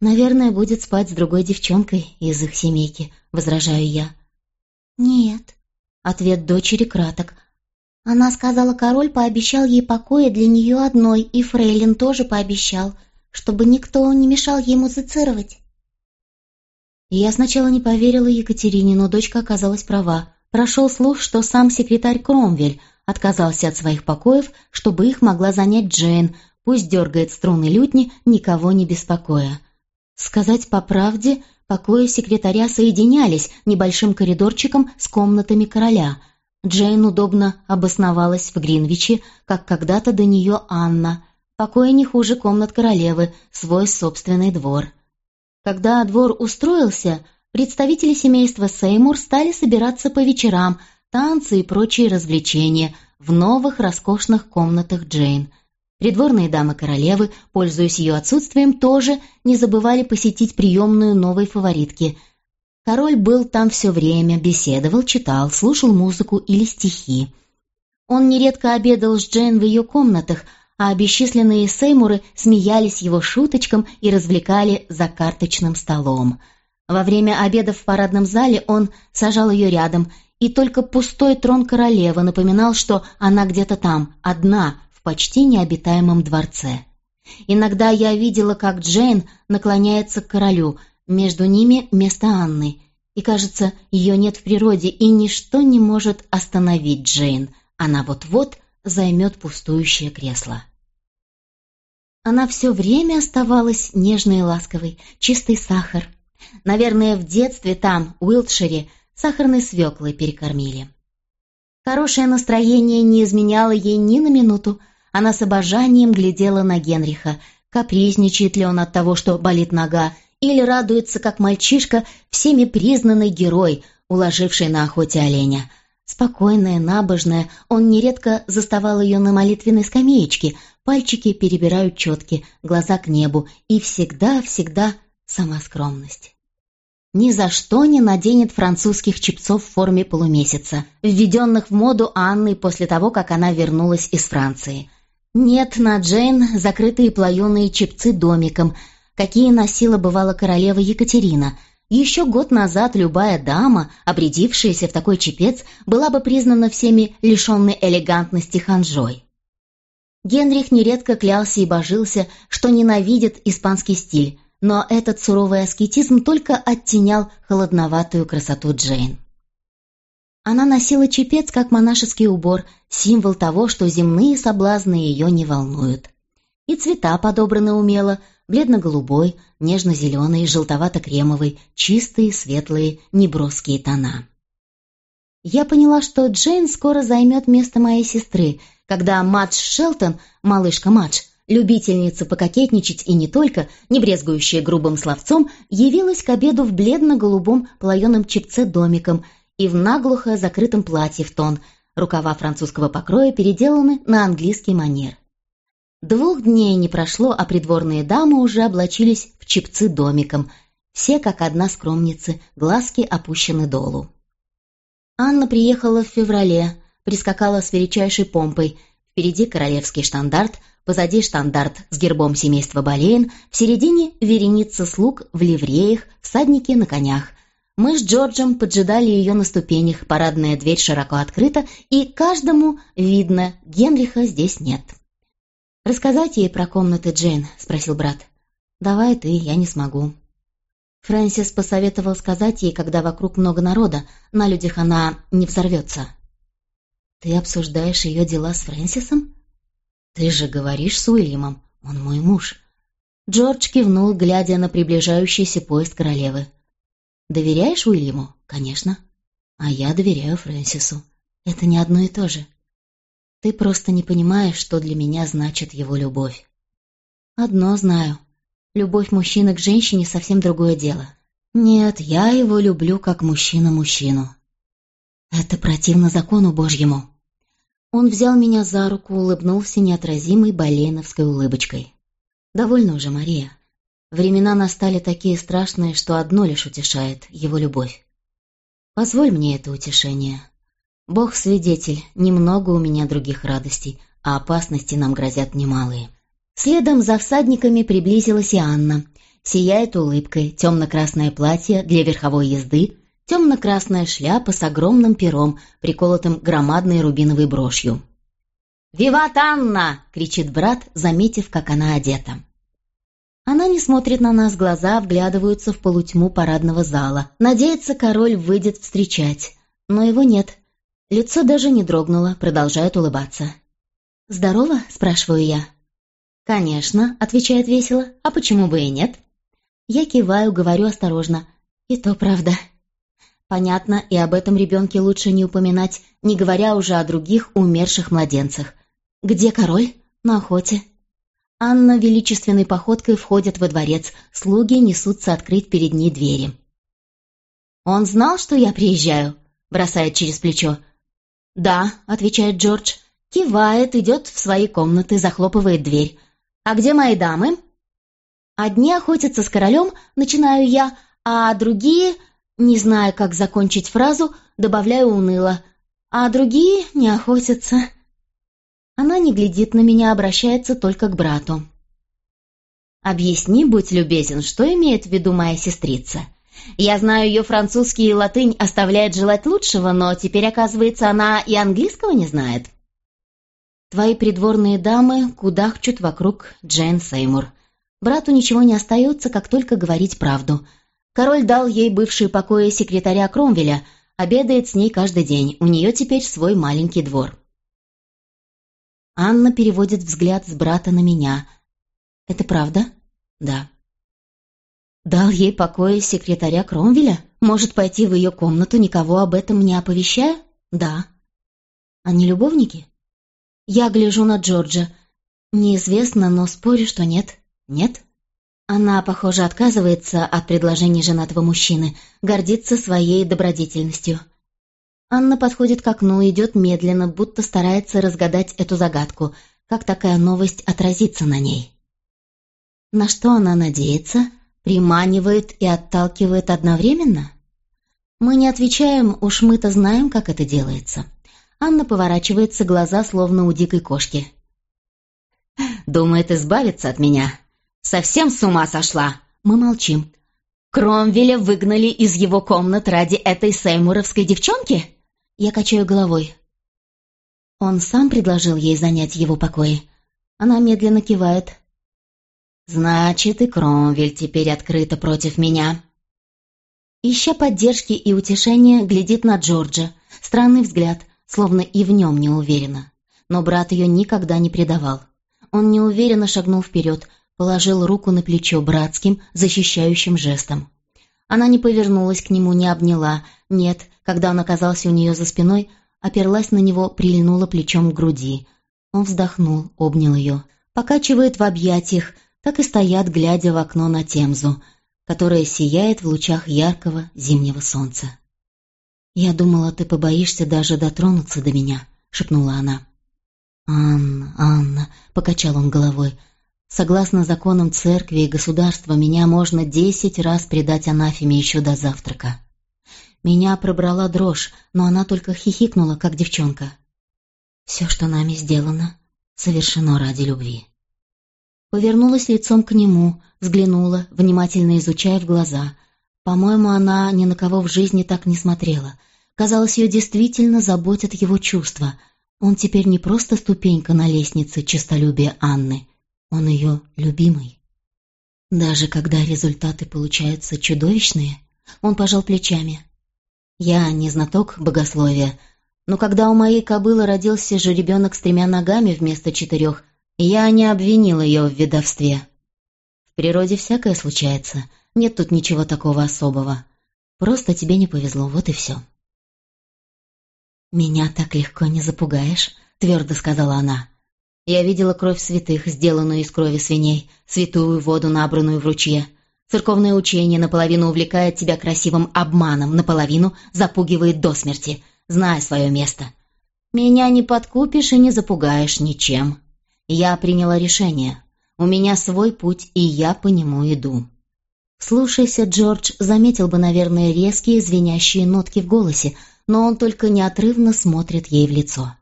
«Наверное, будет спать с другой девчонкой из их семейки», — возражаю я. «Нет». Ответ дочери краток. Она сказала, король пообещал ей покоя для нее одной, и Фрейлин тоже пообещал, чтобы никто не мешал ей музицировать. Я сначала не поверила Екатерине, но дочка оказалась права. Прошел слух, что сам секретарь Кромвель отказался от своих покоев, чтобы их могла занять Джейн, пусть дергает струны лютни, никого не беспокоя. Сказать по правде, покои секретаря соединялись небольшим коридорчиком с комнатами короля. Джейн удобно обосновалась в Гринвиче, как когда-то до нее Анна. Покои не хуже комнат королевы, свой собственный двор. Когда двор устроился, представители семейства Сеймур стали собираться по вечерам, танцы и прочие развлечения в новых роскошных комнатах Джейн. Придворные дамы королевы, пользуясь ее отсутствием, тоже не забывали посетить приемную новой фаворитки. Король был там все время, беседовал, читал, слушал музыку или стихи. Он нередко обедал с Джейн в ее комнатах, а бесчисленные сеймуры смеялись его шуточкам и развлекали за карточным столом. Во время обеда в парадном зале он сажал ее рядом, и только пустой трон королевы напоминал, что она где-то там, одна, в почти необитаемом дворце. Иногда я видела, как Джейн наклоняется к королю, между ними место Анны, и, кажется, ее нет в природе, и ничто не может остановить Джейн. Она вот-вот займет пустующее кресло. Она все время оставалась нежной и ласковой, чистый сахар. Наверное, в детстве там, в Уилтшире, сахарной свеклой перекормили. Хорошее настроение не изменяло ей ни на минуту. Она с обожанием глядела на Генриха, капризничает ли он от того, что болит нога, или радуется, как мальчишка, всеми признанный герой, уложивший на охоте оленя – Спокойная, набожная, он нередко заставал ее на молитвенной скамеечке, пальчики перебирают четки, глаза к небу, и всегда-всегда сама скромность. Ни за что не наденет французских чепцов в форме полумесяца, введенных в моду Анной после того, как она вернулась из Франции. Нет на Джейн закрытые плаеные чепцы домиком, какие носила бывала королева Екатерина – еще год назад любая дама, обрядившаяся в такой чепец, была бы признана всеми лишенной элегантности ханжой. Генрих нередко клялся и божился, что ненавидит испанский стиль, но этот суровый аскетизм только оттенял холодноватую красоту Джейн. Она носила чепец как монашеский убор, символ того, что земные соблазны ее не волнуют. И цвета подобраны умело – бледно-голубой, нежно-зеленый, желтовато-кремовый, чистые, светлые, неброские тона. Я поняла, что Джейн скоро займет место моей сестры, когда Мадж Шелтон, малышка Мадж, любительница пококетничать и не только, не брезгующая грубым словцом, явилась к обеду в бледно-голубом плаеном чепце домиком и в наглухо закрытом платье в тон, рукава французского покроя переделаны на английский манер. Двух дней не прошло, а придворные дамы уже облачились в чепцы домиком. Все, как одна скромницы, глазки опущены долу. Анна приехала в феврале, прискакала с величайшей помпой. Впереди королевский штандарт, позади штандарт с гербом семейства Болейн, в середине вереница слуг в ливреях, всадники на конях. Мы с Джорджем поджидали ее на ступенях, парадная дверь широко открыта, и каждому видно, Генриха здесь нет. «Рассказать ей про комнаты Джейн?» — спросил брат. «Давай ты, я не смогу». Фрэнсис посоветовал сказать ей, когда вокруг много народа, на людях она не взорвется. «Ты обсуждаешь ее дела с Фрэнсисом?» «Ты же говоришь с Уильямом, он мой муж». Джордж кивнул, глядя на приближающийся поезд королевы. Доверяешь Уильяму? Конечно. А я доверяю Фрэнсису. Это не одно и то же. Ты просто не понимаешь, что для меня значит его любовь. Одно знаю. Любовь мужчины к женщине совсем другое дело. Нет, я его люблю как мужчина мужчину. Это противно закону Божьему. Он взял меня за руку, улыбнулся неотразимой болейновской улыбочкой. «Довольно уже, Мария. Времена настали такие страшные, что одно лишь утешает — его любовь. Позволь мне это утешение. Бог свидетель, немного у меня других радостей, а опасности нам грозят немалые. Следом за всадниками приблизилась и Анна. Сияет улыбкой, темно-красное платье для верховой езды, темно-красная шляпа с огромным пером, приколотым громадной рубиновой брошью. «Виват Анна!» — кричит брат, заметив, как она одета. Она не смотрит на нас, глаза вглядываются в полутьму парадного зала. Надеется, король выйдет встречать. Но его нет. Лицо даже не дрогнуло, продолжает улыбаться. «Здорово?» — спрашиваю я. «Конечно», — отвечает весело. «А почему бы и нет?» Я киваю, говорю осторожно. «И то правда». Понятно, и об этом ребенке лучше не упоминать, не говоря уже о других умерших младенцах. «Где король?» «На охоте». Анна величественной походкой входит во дворец, слуги несутся открыть перед ней двери. «Он знал, что я приезжаю?» — бросает через плечо. «Да», — отвечает Джордж, кивает, идет в свои комнаты, захлопывает дверь. «А где мои дамы?» «Одни охотятся с королем, начинаю я, а другие, не зная, как закончить фразу, добавляю уныло, а другие не охотятся». Она не глядит на меня, обращается только к брату. «Объясни, будь любезен, что имеет в виду моя сестрица. Я знаю, ее французский и латынь оставляет желать лучшего, но теперь, оказывается, она и английского не знает». Твои придворные дамы кудахчут вокруг Джейн Сеймур. Брату ничего не остается, как только говорить правду. Король дал ей бывшие покои секретаря Кромвеля, обедает с ней каждый день, у нее теперь свой маленький двор. Анна переводит взгляд с брата на меня. «Это правда?» «Да». «Дал ей покоя секретаря Кромвеля? Может пойти в ее комнату, никого об этом не оповещая?» «Да». «Они любовники?» «Я гляжу на Джорджа. Неизвестно, но спорю, что нет». «Нет?» Она, похоже, отказывается от предложений женатого мужчины, гордится своей добродетельностью. Анна подходит к окну, идет медленно, будто старается разгадать эту загадку, как такая новость отразится на ней. На что она надеется? Приманивает и отталкивает одновременно? Мы не отвечаем, уж мы-то знаем, как это делается. Анна поворачивается, глаза словно у дикой кошки. «Думает избавиться от меня. Совсем с ума сошла!» Мы молчим. «Кромвеля выгнали из его комнат ради этой сеймуровской девчонки?» Я качаю головой. Он сам предложил ей занять его покои. Она медленно кивает. «Значит, и Кромвель теперь открыто против меня». Ища поддержки и утешения, глядит на Джорджа. Странный взгляд, словно и в нем не уверена. Но брат ее никогда не предавал. Он неуверенно шагнул вперед, положил руку на плечо братским, защищающим жестом. Она не повернулась к нему, не обняла. Нет, когда он оказался у нее за спиной, оперлась на него, прильнула плечом к груди. Он вздохнул, обнял ее. Покачивает в объятиях, так и стоят, глядя в окно на Темзу, которая сияет в лучах яркого зимнего солнца. «Я думала, ты побоишься даже дотронуться до меня», — шепнула она. «Анна, Анна», — покачал он головой, Согласно законам церкви и государства, меня можно десять раз предать анафеме еще до завтрака. Меня пробрала дрожь, но она только хихикнула, как девчонка. «Все, что нами сделано, совершено ради любви». Повернулась лицом к нему, взглянула, внимательно изучая в глаза. По-моему, она ни на кого в жизни так не смотрела. Казалось, ее действительно заботят его чувства. Он теперь не просто ступенька на лестнице честолюбия Анны, он ее любимый. Даже когда результаты получаются чудовищные, он пожал плечами. Я не знаток богословия, но когда у моей кобылы родился же ребенок с тремя ногами вместо четырех, я не обвинил ее в ведовстве. В природе всякое случается, нет тут ничего такого особого. Просто тебе не повезло, вот и все. «Меня так легко не запугаешь», — твердо сказала она. «Я видела кровь святых, сделанную из крови свиней, святую воду, набранную в ручье. Церковное учение наполовину увлекает тебя красивым обманом, наполовину запугивает до смерти, зная свое место. Меня не подкупишь и не запугаешь ничем. Я приняла решение. У меня свой путь, и я по нему иду. Слушайся, Джордж заметил бы, наверное, резкие звенящие нотки в голосе, но он только неотрывно смотрит ей в лицо.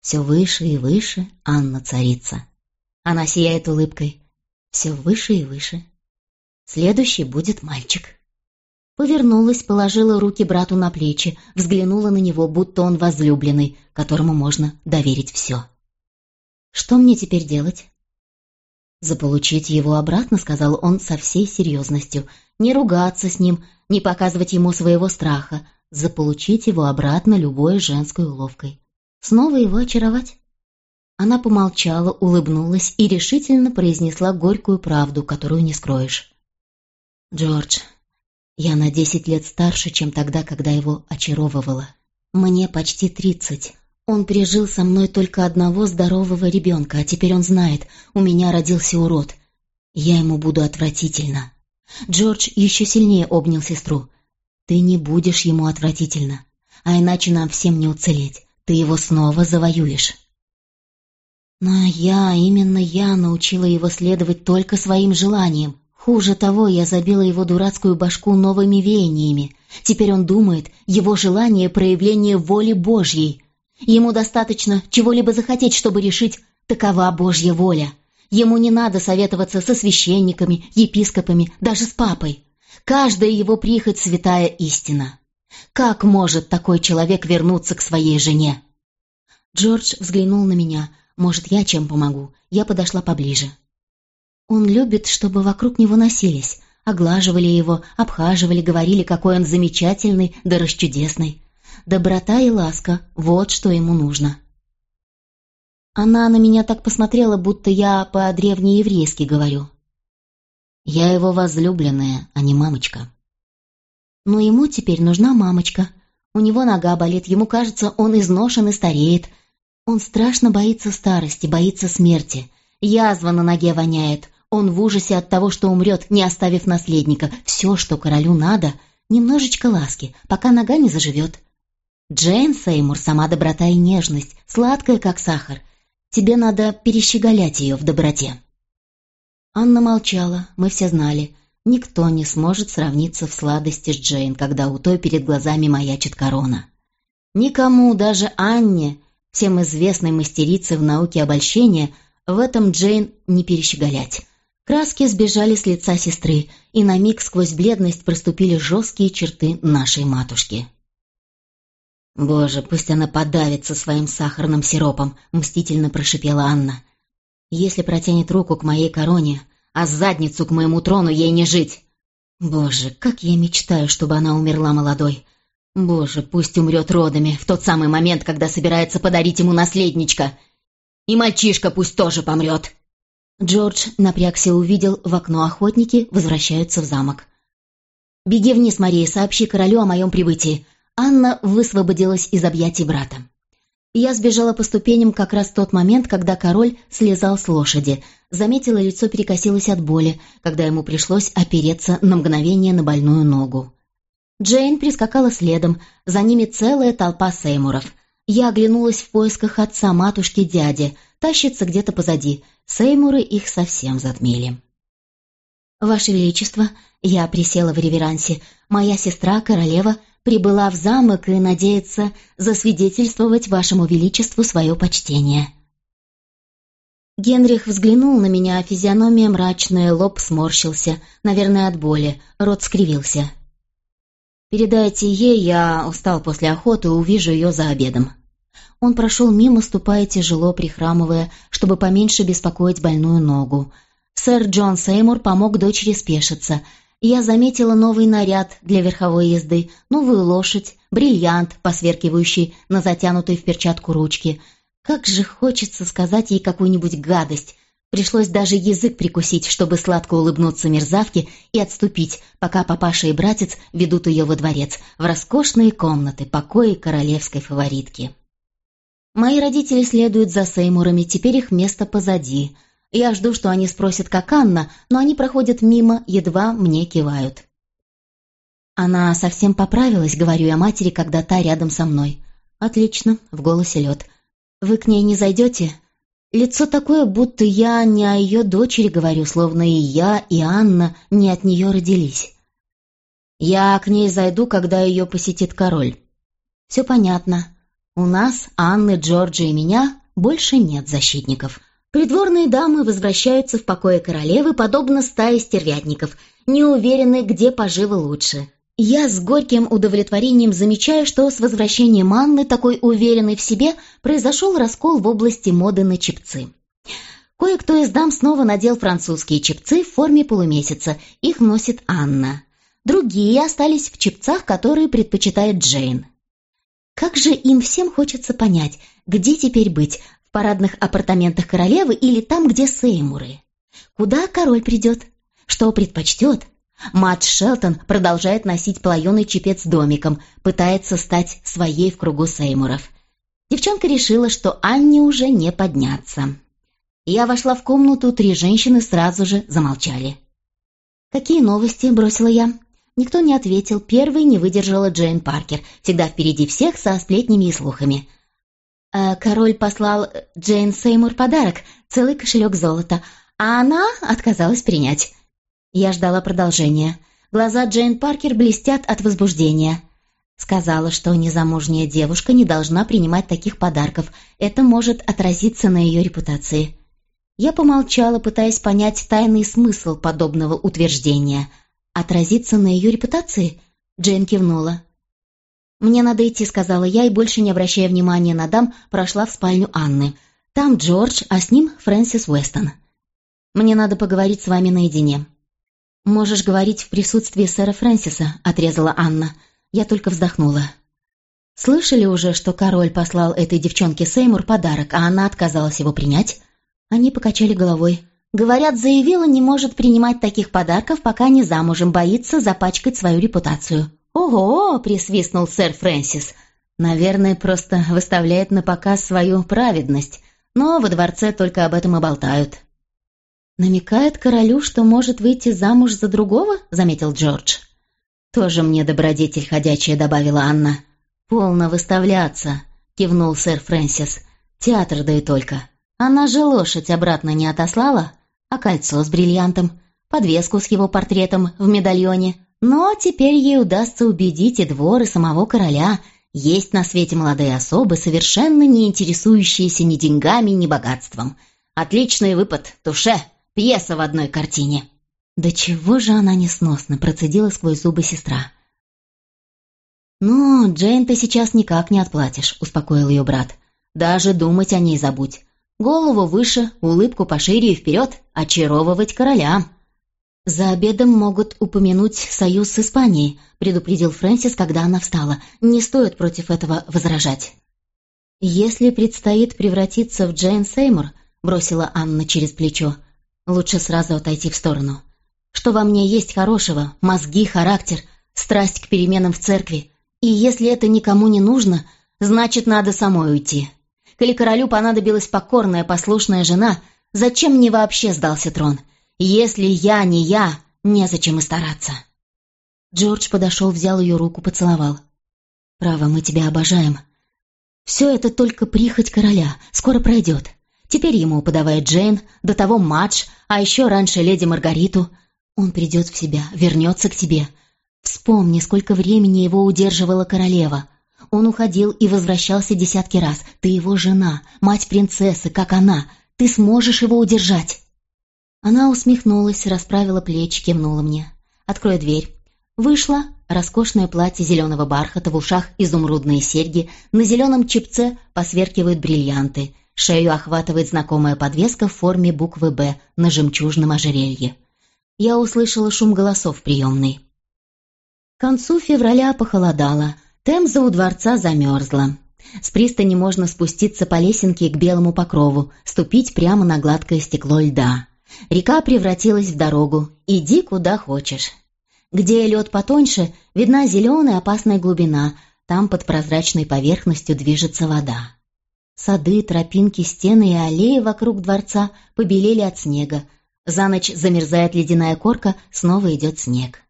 Все выше и выше Анна царица. Она сияет улыбкой. Все выше и выше. Следующий будет мальчик. Повернулась, положила руки брату на плечи, взглянула на него, будто он возлюбленный, которому можно доверить все. «Что мне теперь делать?» «Заполучить его обратно», — сказал он со всей серьезностью. «Не ругаться с ним, не показывать ему своего страха. Заполучить его обратно любой женской уловкой. Снова его очаровать?» Она помолчала, улыбнулась и решительно произнесла горькую правду, которую не скроешь. Джордж, я на десять лет старше, чем тогда, когда его очаровывала. Мне почти тридцать. Он пережил со мной только одного здорового ребенка, а теперь он знает, у меня родился урод. Я ему буду отвратительно. Джордж еще сильнее обнял сестру. Ты не будешь ему отвратительно, а иначе нам всем не уцелеть. Ты его снова завоюешь. Но я, именно я, научила его следовать только своим желаниям. Хуже того, я забила его дурацкую башку новыми веяниями. Теперь он думает, его желание — проявление воли Божьей. Ему достаточно чего-либо захотеть, чтобы решить, такова Божья воля. Ему не надо советоваться со священниками, епископами, даже с папой. Каждая его прихоть — святая истина. Как может такой человек вернуться к своей жене? Джордж взглянул на меня. Может, я чем помогу? Я подошла поближе. Он любит, чтобы вокруг него носились, оглаживали его, обхаживали, говорили, какой он замечательный да расчудесный. Доброта и ласка — вот что ему нужно. Она на меня так посмотрела, будто я по-древнееврейски говорю. Я его возлюбленная, а не мамочка. Но ему теперь нужна мамочка. У него нога болит, ему кажется, он изношен и стареет. Он страшно боится старости, боится смерти. Язва на ноге воняет, он в ужасе от того, что умрет, не оставив наследника. Все, что королю надо, немножечко ласки, пока нога не заживет. Джейн Сеймур — сама доброта и нежность, сладкая, как сахар. Тебе надо перещеголять ее в доброте. Анна молчала, мы все знали. Никто не сможет сравниться в сладости с Джейн, когда у той перед глазами маячит корона. Никому, даже Анне, всем известной мастерице в науке обольщения, в этом Джейн не перещеголять. Краски сбежали с лица сестры, и на миг сквозь бледность проступили жесткие черты нашей матушки. «Боже, пусть она подавится своим сахарным сиропом», — мстительно прошипела Анна. «Если протянет руку к моей короне, а задницу к моему трону ей не жить. Боже, как я мечтаю, чтобы она умерла молодой. Боже, пусть умрет родами в тот самый момент, когда собирается подарить ему наследничка. И мальчишка пусть тоже помрет». Джордж напрягся увидел, в окно охотники возвращаются в замок. «Беги вниз, Мария, сообщи королю о моем прибытии». Анна высвободилась из объятий брата. Я сбежала по ступеням как раз в тот момент, когда король слезал с лошади. Заметила, лицо перекосилось от боли, когда ему пришлось опереться на мгновение на больную ногу. Джейн прискакала следом, за ними целая толпа сеймуров. Я оглянулась в поисках отца, матушки, дяди. Тащится где-то позади. Сеймуры их совсем затмили. «Ваше Величество», — я присела в реверансе, — «моя сестра, королева, прибыла в замок и надеется засвидетельствовать Вашему Величеству свое почтение». Генрих взглянул на меня, а физиономия мрачная, лоб сморщился, наверное, от боли, рот скривился. «Передайте ей, я устал после охоты, увижу ее за обедом». Он прошел мимо, ступая тяжело, прихрамывая, чтобы поменьше беспокоить больную ногу. Сэр Джон Сеймур помог дочери спешиться. Я заметила новый наряд для верховой езды, новую лошадь, бриллиант, посверкивающий на затянутой в перчатку ручке. Как же хочется сказать ей какую-нибудь гадость, Пришлось даже язык прикусить, чтобы сладко улыбнуться мерзавке и отступить, пока папаша и братец ведут ее во дворец, в роскошные комнаты, покои королевской фаворитки. Мои родители следуют за Сеймурами, теперь их место позади. Я жду, что они спросят, как Анна, но они проходят мимо, едва мне кивают. Она совсем поправилась, говорю я матери, когда та рядом со мной. Отлично, в голосе лед. Вы к ней не зайдете? Лицо такое, будто я не о ее дочери говорю, словно и я, и Анна не от нее родились. Я к ней зайду, когда ее посетит король. Все понятно. У нас, Анны, Джорджа и меня, больше нет защитников. Придворные дамы возвращаются в покое королевы, подобно стае стервятников, не уверены, где поживы лучше. Я с горьким удовлетворением замечаю, что с возвращением Анны, такой уверенной в себе, произошел раскол в области моды на чепцы. Кое-кто из дам снова надел французские чепцы в форме полумесяца, их носит Анна. Другие остались в чепцах, которые предпочитает Джейн. Как же им всем хочется понять, где теперь быть, парадных апартаментах королевы или там, где Сеймуры? Куда король придет? Что предпочтет? Мат Шелтон продолжает носить плаеный чепец домиком, пытается стать своей в кругу Сеймуров. Девчонка решила, что Анне уже не подняться. Я вошла в комнату, три женщины сразу же замолчали. «Какие новости?» — бросила я. Никто не ответил. Первой не выдержала Джейн Паркер, всегда впереди всех со сплетнями и слухами. «Э, король послал Джейн Сеймур подарок, целый кошелек золота, а она отказалась принять. Я ждала продолжения. Глаза Джейн Паркер блестят от возбуждения. Сказала, что незамужняя девушка не должна принимать таких подарков. Это может отразиться на ее репутации. Я помолчала, пытаясь понять тайный смысл подобного утверждения. «Отразиться на ее репутации?» Джейн кивнула. «Мне надо идти», — сказала я, и, больше не обращая внимания на дам, прошла в спальню Анны. Там Джордж, а с ним Фрэнсис Уэстон. «Мне надо поговорить с вами наедине». «Можешь говорить в присутствии сэра Фрэнсиса», — отрезала Анна. Я только вздохнула. «Слышали уже, что король послал этой девчонке Сеймур подарок, а она отказалась его принять?» Они покачали головой. «Говорят, заявила, не может принимать таких подарков, пока не замужем, боится запачкать свою репутацию». «Ого!» — присвистнул сэр Фрэнсис. «Наверное, просто выставляет на показ свою праведность, но во дворце только об этом и болтают». «Намекает королю, что может выйти замуж за другого?» — заметил Джордж. «Тоже мне добродетель ходячая», — добавила Анна. «Полно выставляться», — кивнул сэр Фрэнсис. «Театр да и только. Она же лошадь обратно не отослала, а кольцо с бриллиантом, подвеску с его портретом в медальоне. Но теперь ей удастся убедить и двор, и самого короля. Есть на свете молодые особы, совершенно не интересующиеся ни деньгами, ни богатством. Отличный выпад, туше!» Пьеса в одной картине». «Да чего же она несносна?» – процедила сквозь зубы сестра. «Ну, Джейн ты сейчас никак не отплатишь», – успокоил ее брат. «Даже думать о ней забудь. Голову выше, улыбку пошире и вперед, очаровывать короля». «За обедом могут упомянуть союз с Испанией», – предупредил Фрэнсис, когда она встала. «Не стоит против этого возражать». «Если предстоит превратиться в Джейн Сеймур», – бросила Анна через плечо, – Лучше сразу отойти в сторону. Что во мне есть хорошего, мозги, характер, страсть к переменам в церкви. И если это никому не нужно, значит, надо самой уйти. Коли королю понадобилась покорная, послушная жена, зачем мне вообще сдался трон? Если я не я, незачем и стараться. Джордж подошел, взял ее руку, поцеловал. «Право, мы тебя обожаем. Все это только прихоть короля, скоро пройдет. Теперь ему подавает Джейн, до того Мадж, а еще раньше леди Маргариту. Он придет в себя, вернется к тебе. Вспомни, сколько времени его удерживала королева. Он уходил и возвращался десятки раз. Ты его жена, мать принцессы, как она. Ты сможешь его удержать. Она усмехнулась, расправила плечи, кивнула мне. «Открой дверь». Вышла, роскошное платье зеленого бархата, в ушах изумрудные серьги, на зеленом чепце посверкивают бриллианты, шею охватывает знакомая подвеска в форме буквы «Б» на жемчужном ожерелье. Я услышала шум голосов приемной. К концу февраля похолодало, Темза у дворца замерзла. С пристани можно спуститься по лесенке к белому покрову, ступить прямо на гладкое стекло льда. Река превратилась в дорогу. Иди куда хочешь. Где лед потоньше, видна зеленая опасная глубина, там под прозрачной поверхностью движется вода. Сады, тропинки, стены и аллеи вокруг дворца побелели от снега. За ночь замерзает ледяная корка, снова идет снег.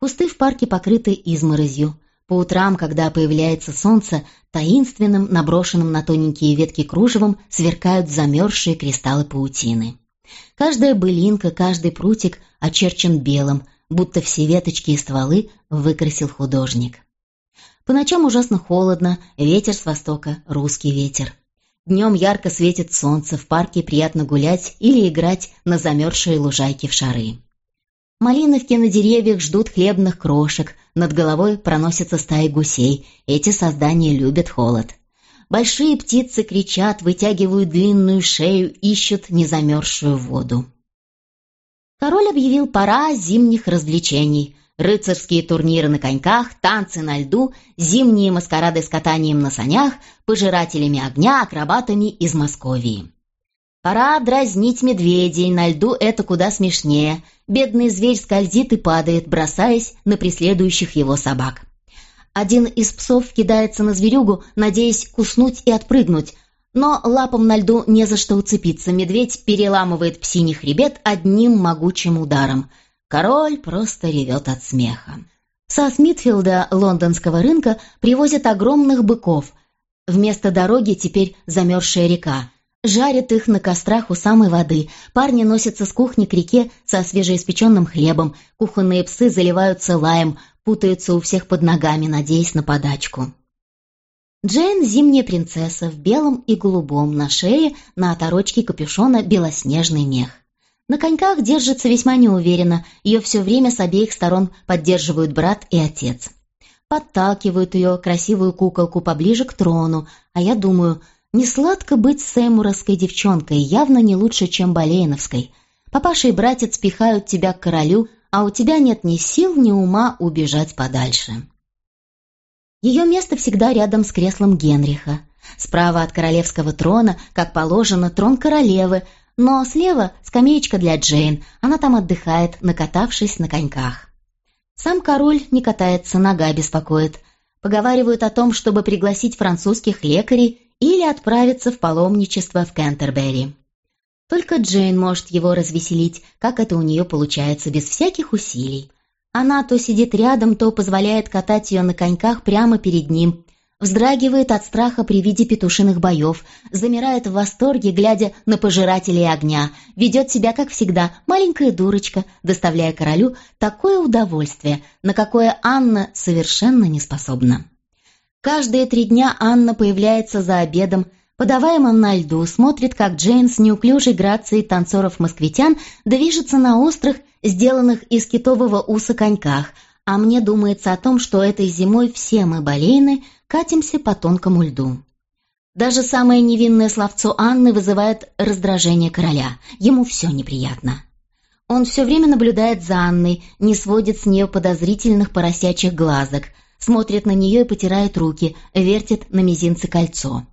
Кусты в парке покрыты изморозью. По утрам, когда появляется солнце, таинственным, наброшенным на тоненькие ветки кружевом, сверкают замерзшие кристаллы паутины. Каждая былинка, каждый прутик очерчен белым, будто все веточки и стволы выкрасил художник. По ночам ужасно холодно, ветер с востока, русский ветер. Днем ярко светит солнце, в парке приятно гулять или играть на замерзшей лужайке в шары. Малиновки на деревьях ждут хлебных крошек, над головой проносятся стаи гусей, эти создания любят холод. Большие птицы кричат, вытягивают длинную шею, ищут незамерзшую воду. Король объявил пора зимних развлечений. Рыцарские турниры на коньках, танцы на льду, зимние маскарады с катанием на санях, пожирателями огня, акробатами из Московии. Пора дразнить медведей, на льду это куда смешнее. Бедный зверь скользит и падает, бросаясь на преследующих его собак. Один из псов кидается на зверюгу, надеясь куснуть и отпрыгнуть, но лапам на льду не за что уцепиться. Медведь переламывает псиний хребет одним могучим ударом. Король просто ревет от смеха. Со Смитфилда лондонского рынка привозят огромных быков. Вместо дороги теперь замерзшая река. Жарят их на кострах у самой воды. Парни носятся с кухни к реке со свежеиспеченным хлебом. Кухонные псы заливаются лаем, путаются у всех под ногами, надеясь на подачку. Джейн – зимняя принцесса в белом и голубом, на шее, на оторочке капюшона белоснежный мех. На коньках держится весьма неуверенно, ее все время с обеих сторон поддерживают брат и отец. Подталкивают ее, красивую куколку, поближе к трону, а я думаю, не сладко быть сэмуровской девчонкой, явно не лучше, чем болейновской. Папаша и братец пихают тебя к королю, а у тебя нет ни сил, ни ума убежать подальше. Ее место всегда рядом с креслом Генриха. Справа от королевского трона, как положено, трон королевы, но слева скамеечка для Джейн, она там отдыхает, накатавшись на коньках. Сам король не катается, нога беспокоит. Поговаривают о том, чтобы пригласить французских лекарей или отправиться в паломничество в Кентербери. Только Джейн может его развеселить, как это у нее получается, без всяких усилий. Она то сидит рядом, то позволяет катать ее на коньках прямо перед ним, вздрагивает от страха при виде петушиных боев, замирает в восторге, глядя на пожирателей огня, ведет себя, как всегда, маленькая дурочка, доставляя королю такое удовольствие, на какое Анна совершенно не способна. Каждые три дня Анна появляется за обедом, подаваемым на льду, смотрит, как Джейн с неуклюжей грацией танцоров-москвитян движется на острых, сделанных из китового уса коньках, а мне думается о том, что этой зимой все мы болейны катимся по тонкому льду. Даже самое невинное словцо Анны вызывает раздражение короля. Ему все неприятно. Он все время наблюдает за Анной, не сводит с нее подозрительных поросячьих глазок, смотрит на нее и потирает руки, вертит на мизинце кольцо.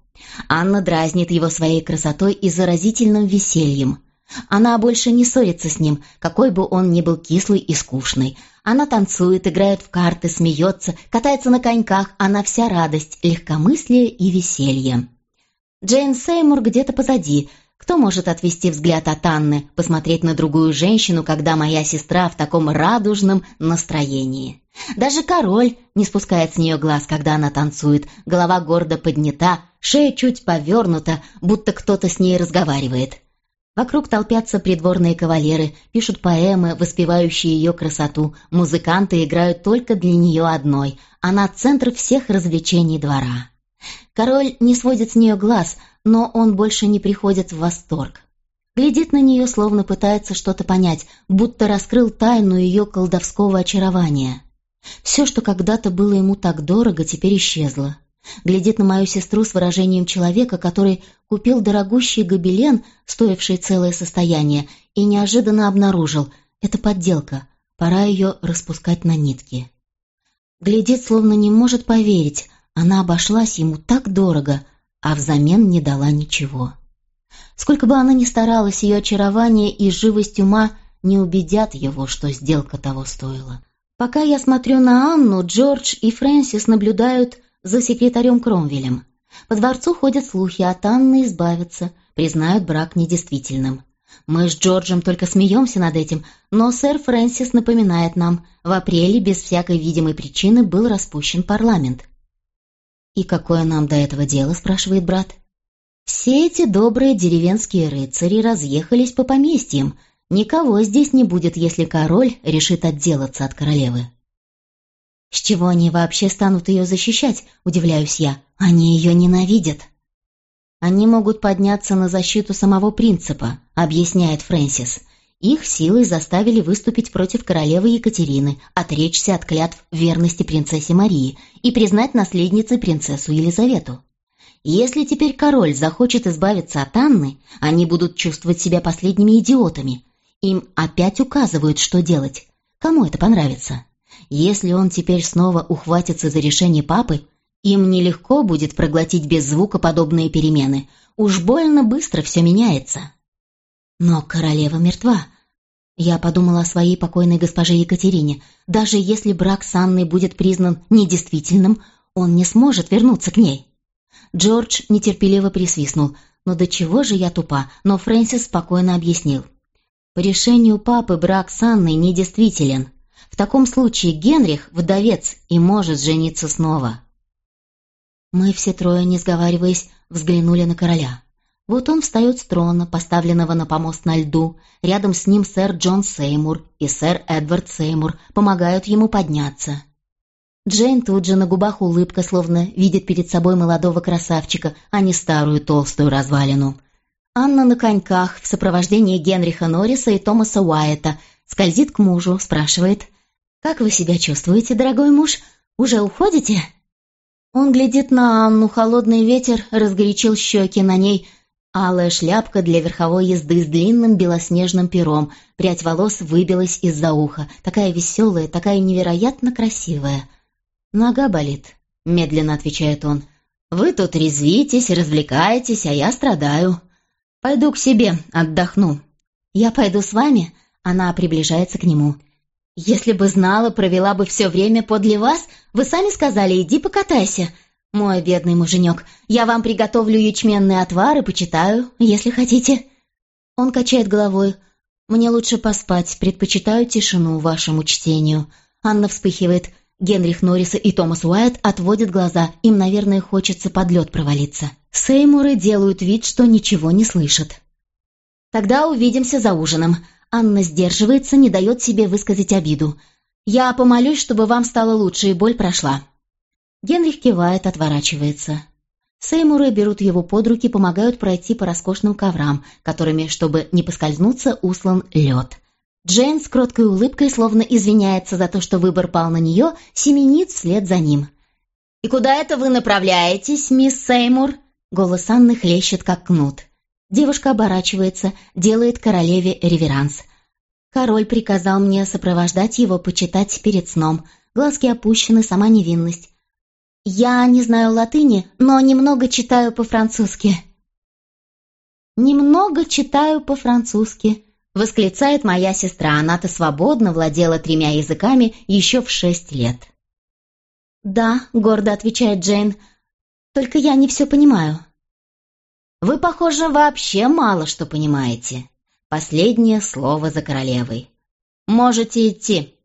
Анна дразнит его своей красотой и заразительным весельем. Она больше не ссорится с ним, какой бы он ни был кислый и скучный. Она танцует, играет в карты, смеется, катается на коньках, она вся радость, легкомыслие и веселье. Джейн Сеймур где-то позади. Кто может отвести взгляд от Анны, посмотреть на другую женщину, когда моя сестра в таком радужном настроении? Даже король не спускает с нее глаз, когда она танцует, голова гордо поднята, шея чуть повернута, будто кто-то с ней разговаривает. Вокруг толпятся придворные кавалеры, пишут поэмы, воспевающие ее красоту. Музыканты играют только для нее одной. Она центр всех развлечений двора. Король не сводит с нее глаз, но он больше не приходит в восторг. Глядит на нее, словно пытается что-то понять, будто раскрыл тайну ее колдовского очарования. Все, что когда-то было ему так дорого, теперь исчезло глядит на мою сестру с выражением человека, который купил дорогущий гобелен, стоивший целое состояние, и неожиданно обнаружил — это подделка, пора ее распускать на нитки. Глядит, словно не может поверить, она обошлась ему так дорого, а взамен не дала ничего. Сколько бы она ни старалась, ее очарование и живость ума не убедят его, что сделка того стоила. Пока я смотрю на Анну, Джордж и Фрэнсис наблюдают за секретарем Кромвелем. По дворцу ходят слухи, от Анны избавятся, признают брак недействительным. Мы с Джорджем только смеемся над этим, но сэр Фрэнсис напоминает нам, в апреле без всякой видимой причины был распущен парламент. «И какое нам до этого дело?» – спрашивает брат. «Все эти добрые деревенские рыцари разъехались по поместьям. Никого здесь не будет, если король решит отделаться от королевы». С чего они вообще станут ее защищать, удивляюсь я. Они ее ненавидят. Они могут подняться на защиту самого принципа, объясняет Фрэнсис. Их силой заставили выступить против королевы Екатерины, отречься от клятв верности принцессе Марии и признать наследницей принцессу Елизавету. Если теперь король захочет избавиться от Анны, они будут чувствовать себя последними идиотами. Им опять указывают, что делать. Кому это понравится? Если он теперь снова ухватится за решение папы, им нелегко будет проглотить без звука подобные перемены. Уж больно быстро все меняется. Но королева мертва. Я подумала о своей покойной госпоже Екатерине. Даже если брак с Анной будет признан недействительным, он не сможет вернуться к ней. Джордж нетерпеливо присвистнул. «Ну до чего же я тупа?» Но Фрэнсис спокойно объяснил. «По решению папы брак с Анной недействителен. В таком случае Генрих – вдовец и может жениться снова. Мы все трое, не сговариваясь, взглянули на короля. Вот он встает с трона, поставленного на помост на льду. Рядом с ним сэр Джон Сеймур и сэр Эдвард Сеймур помогают ему подняться. Джейн тут же на губах улыбка, словно видит перед собой молодого красавчика, а не старую толстую развалину. Анна на коньках в сопровождении Генриха Норриса и Томаса Уайета скользит к мужу, спрашивает «Как вы себя чувствуете, дорогой муж? Уже уходите?» Он глядит на Анну, холодный ветер разгорячил щеки на ней, алая шляпка для верховой езды с длинным белоснежным пером, прядь волос выбилась из-за уха, такая веселая, такая невероятно красивая. «Нога болит», — медленно отвечает он. «Вы тут резвитесь, развлекаетесь, а я страдаю. Пойду к себе, отдохну». «Я пойду с вами?» Она приближается к нему. «Если бы знала, провела бы все время подле вас, вы сами сказали, иди покатайся. Мой бедный муженек, я вам приготовлю ячменные отвары, почитаю, если хотите». Он качает головой. «Мне лучше поспать, предпочитаю тишину вашему чтению». Анна вспыхивает. Генрих Норриса и Томас Уайт отводят глаза, им, наверное, хочется под лед провалиться. Сеймуры делают вид, что ничего не слышат. «Тогда увидимся за ужином. Анна сдерживается, не дает себе высказать обиду. «Я помолюсь, чтобы вам стало лучше и боль прошла». Генрих кивает, отворачивается. Сеймуры берут его под руки, помогают пройти по роскошным коврам, которыми, чтобы не поскользнуться, услан лед. Джейн с кроткой улыбкой, словно извиняется за то, что выбор пал на нее, семенит вслед за ним. «И куда это вы направляетесь, мисс Сеймур?» Голос Анны хлещет, как кнут. Девушка оборачивается, делает королеве реверанс. Король приказал мне сопровождать его, почитать перед сном. Глазки опущены, сама невинность. Я не знаю латыни, но немного читаю по-французски. «Немного читаю по-французски», — восклицает моя сестра. Она-то свободно владела тремя языками еще в шесть лет. «Да», — гордо отвечает Джейн, — «только я не все понимаю». Вы, похоже, вообще мало что понимаете. Последнее слово за королевой. Можете идти.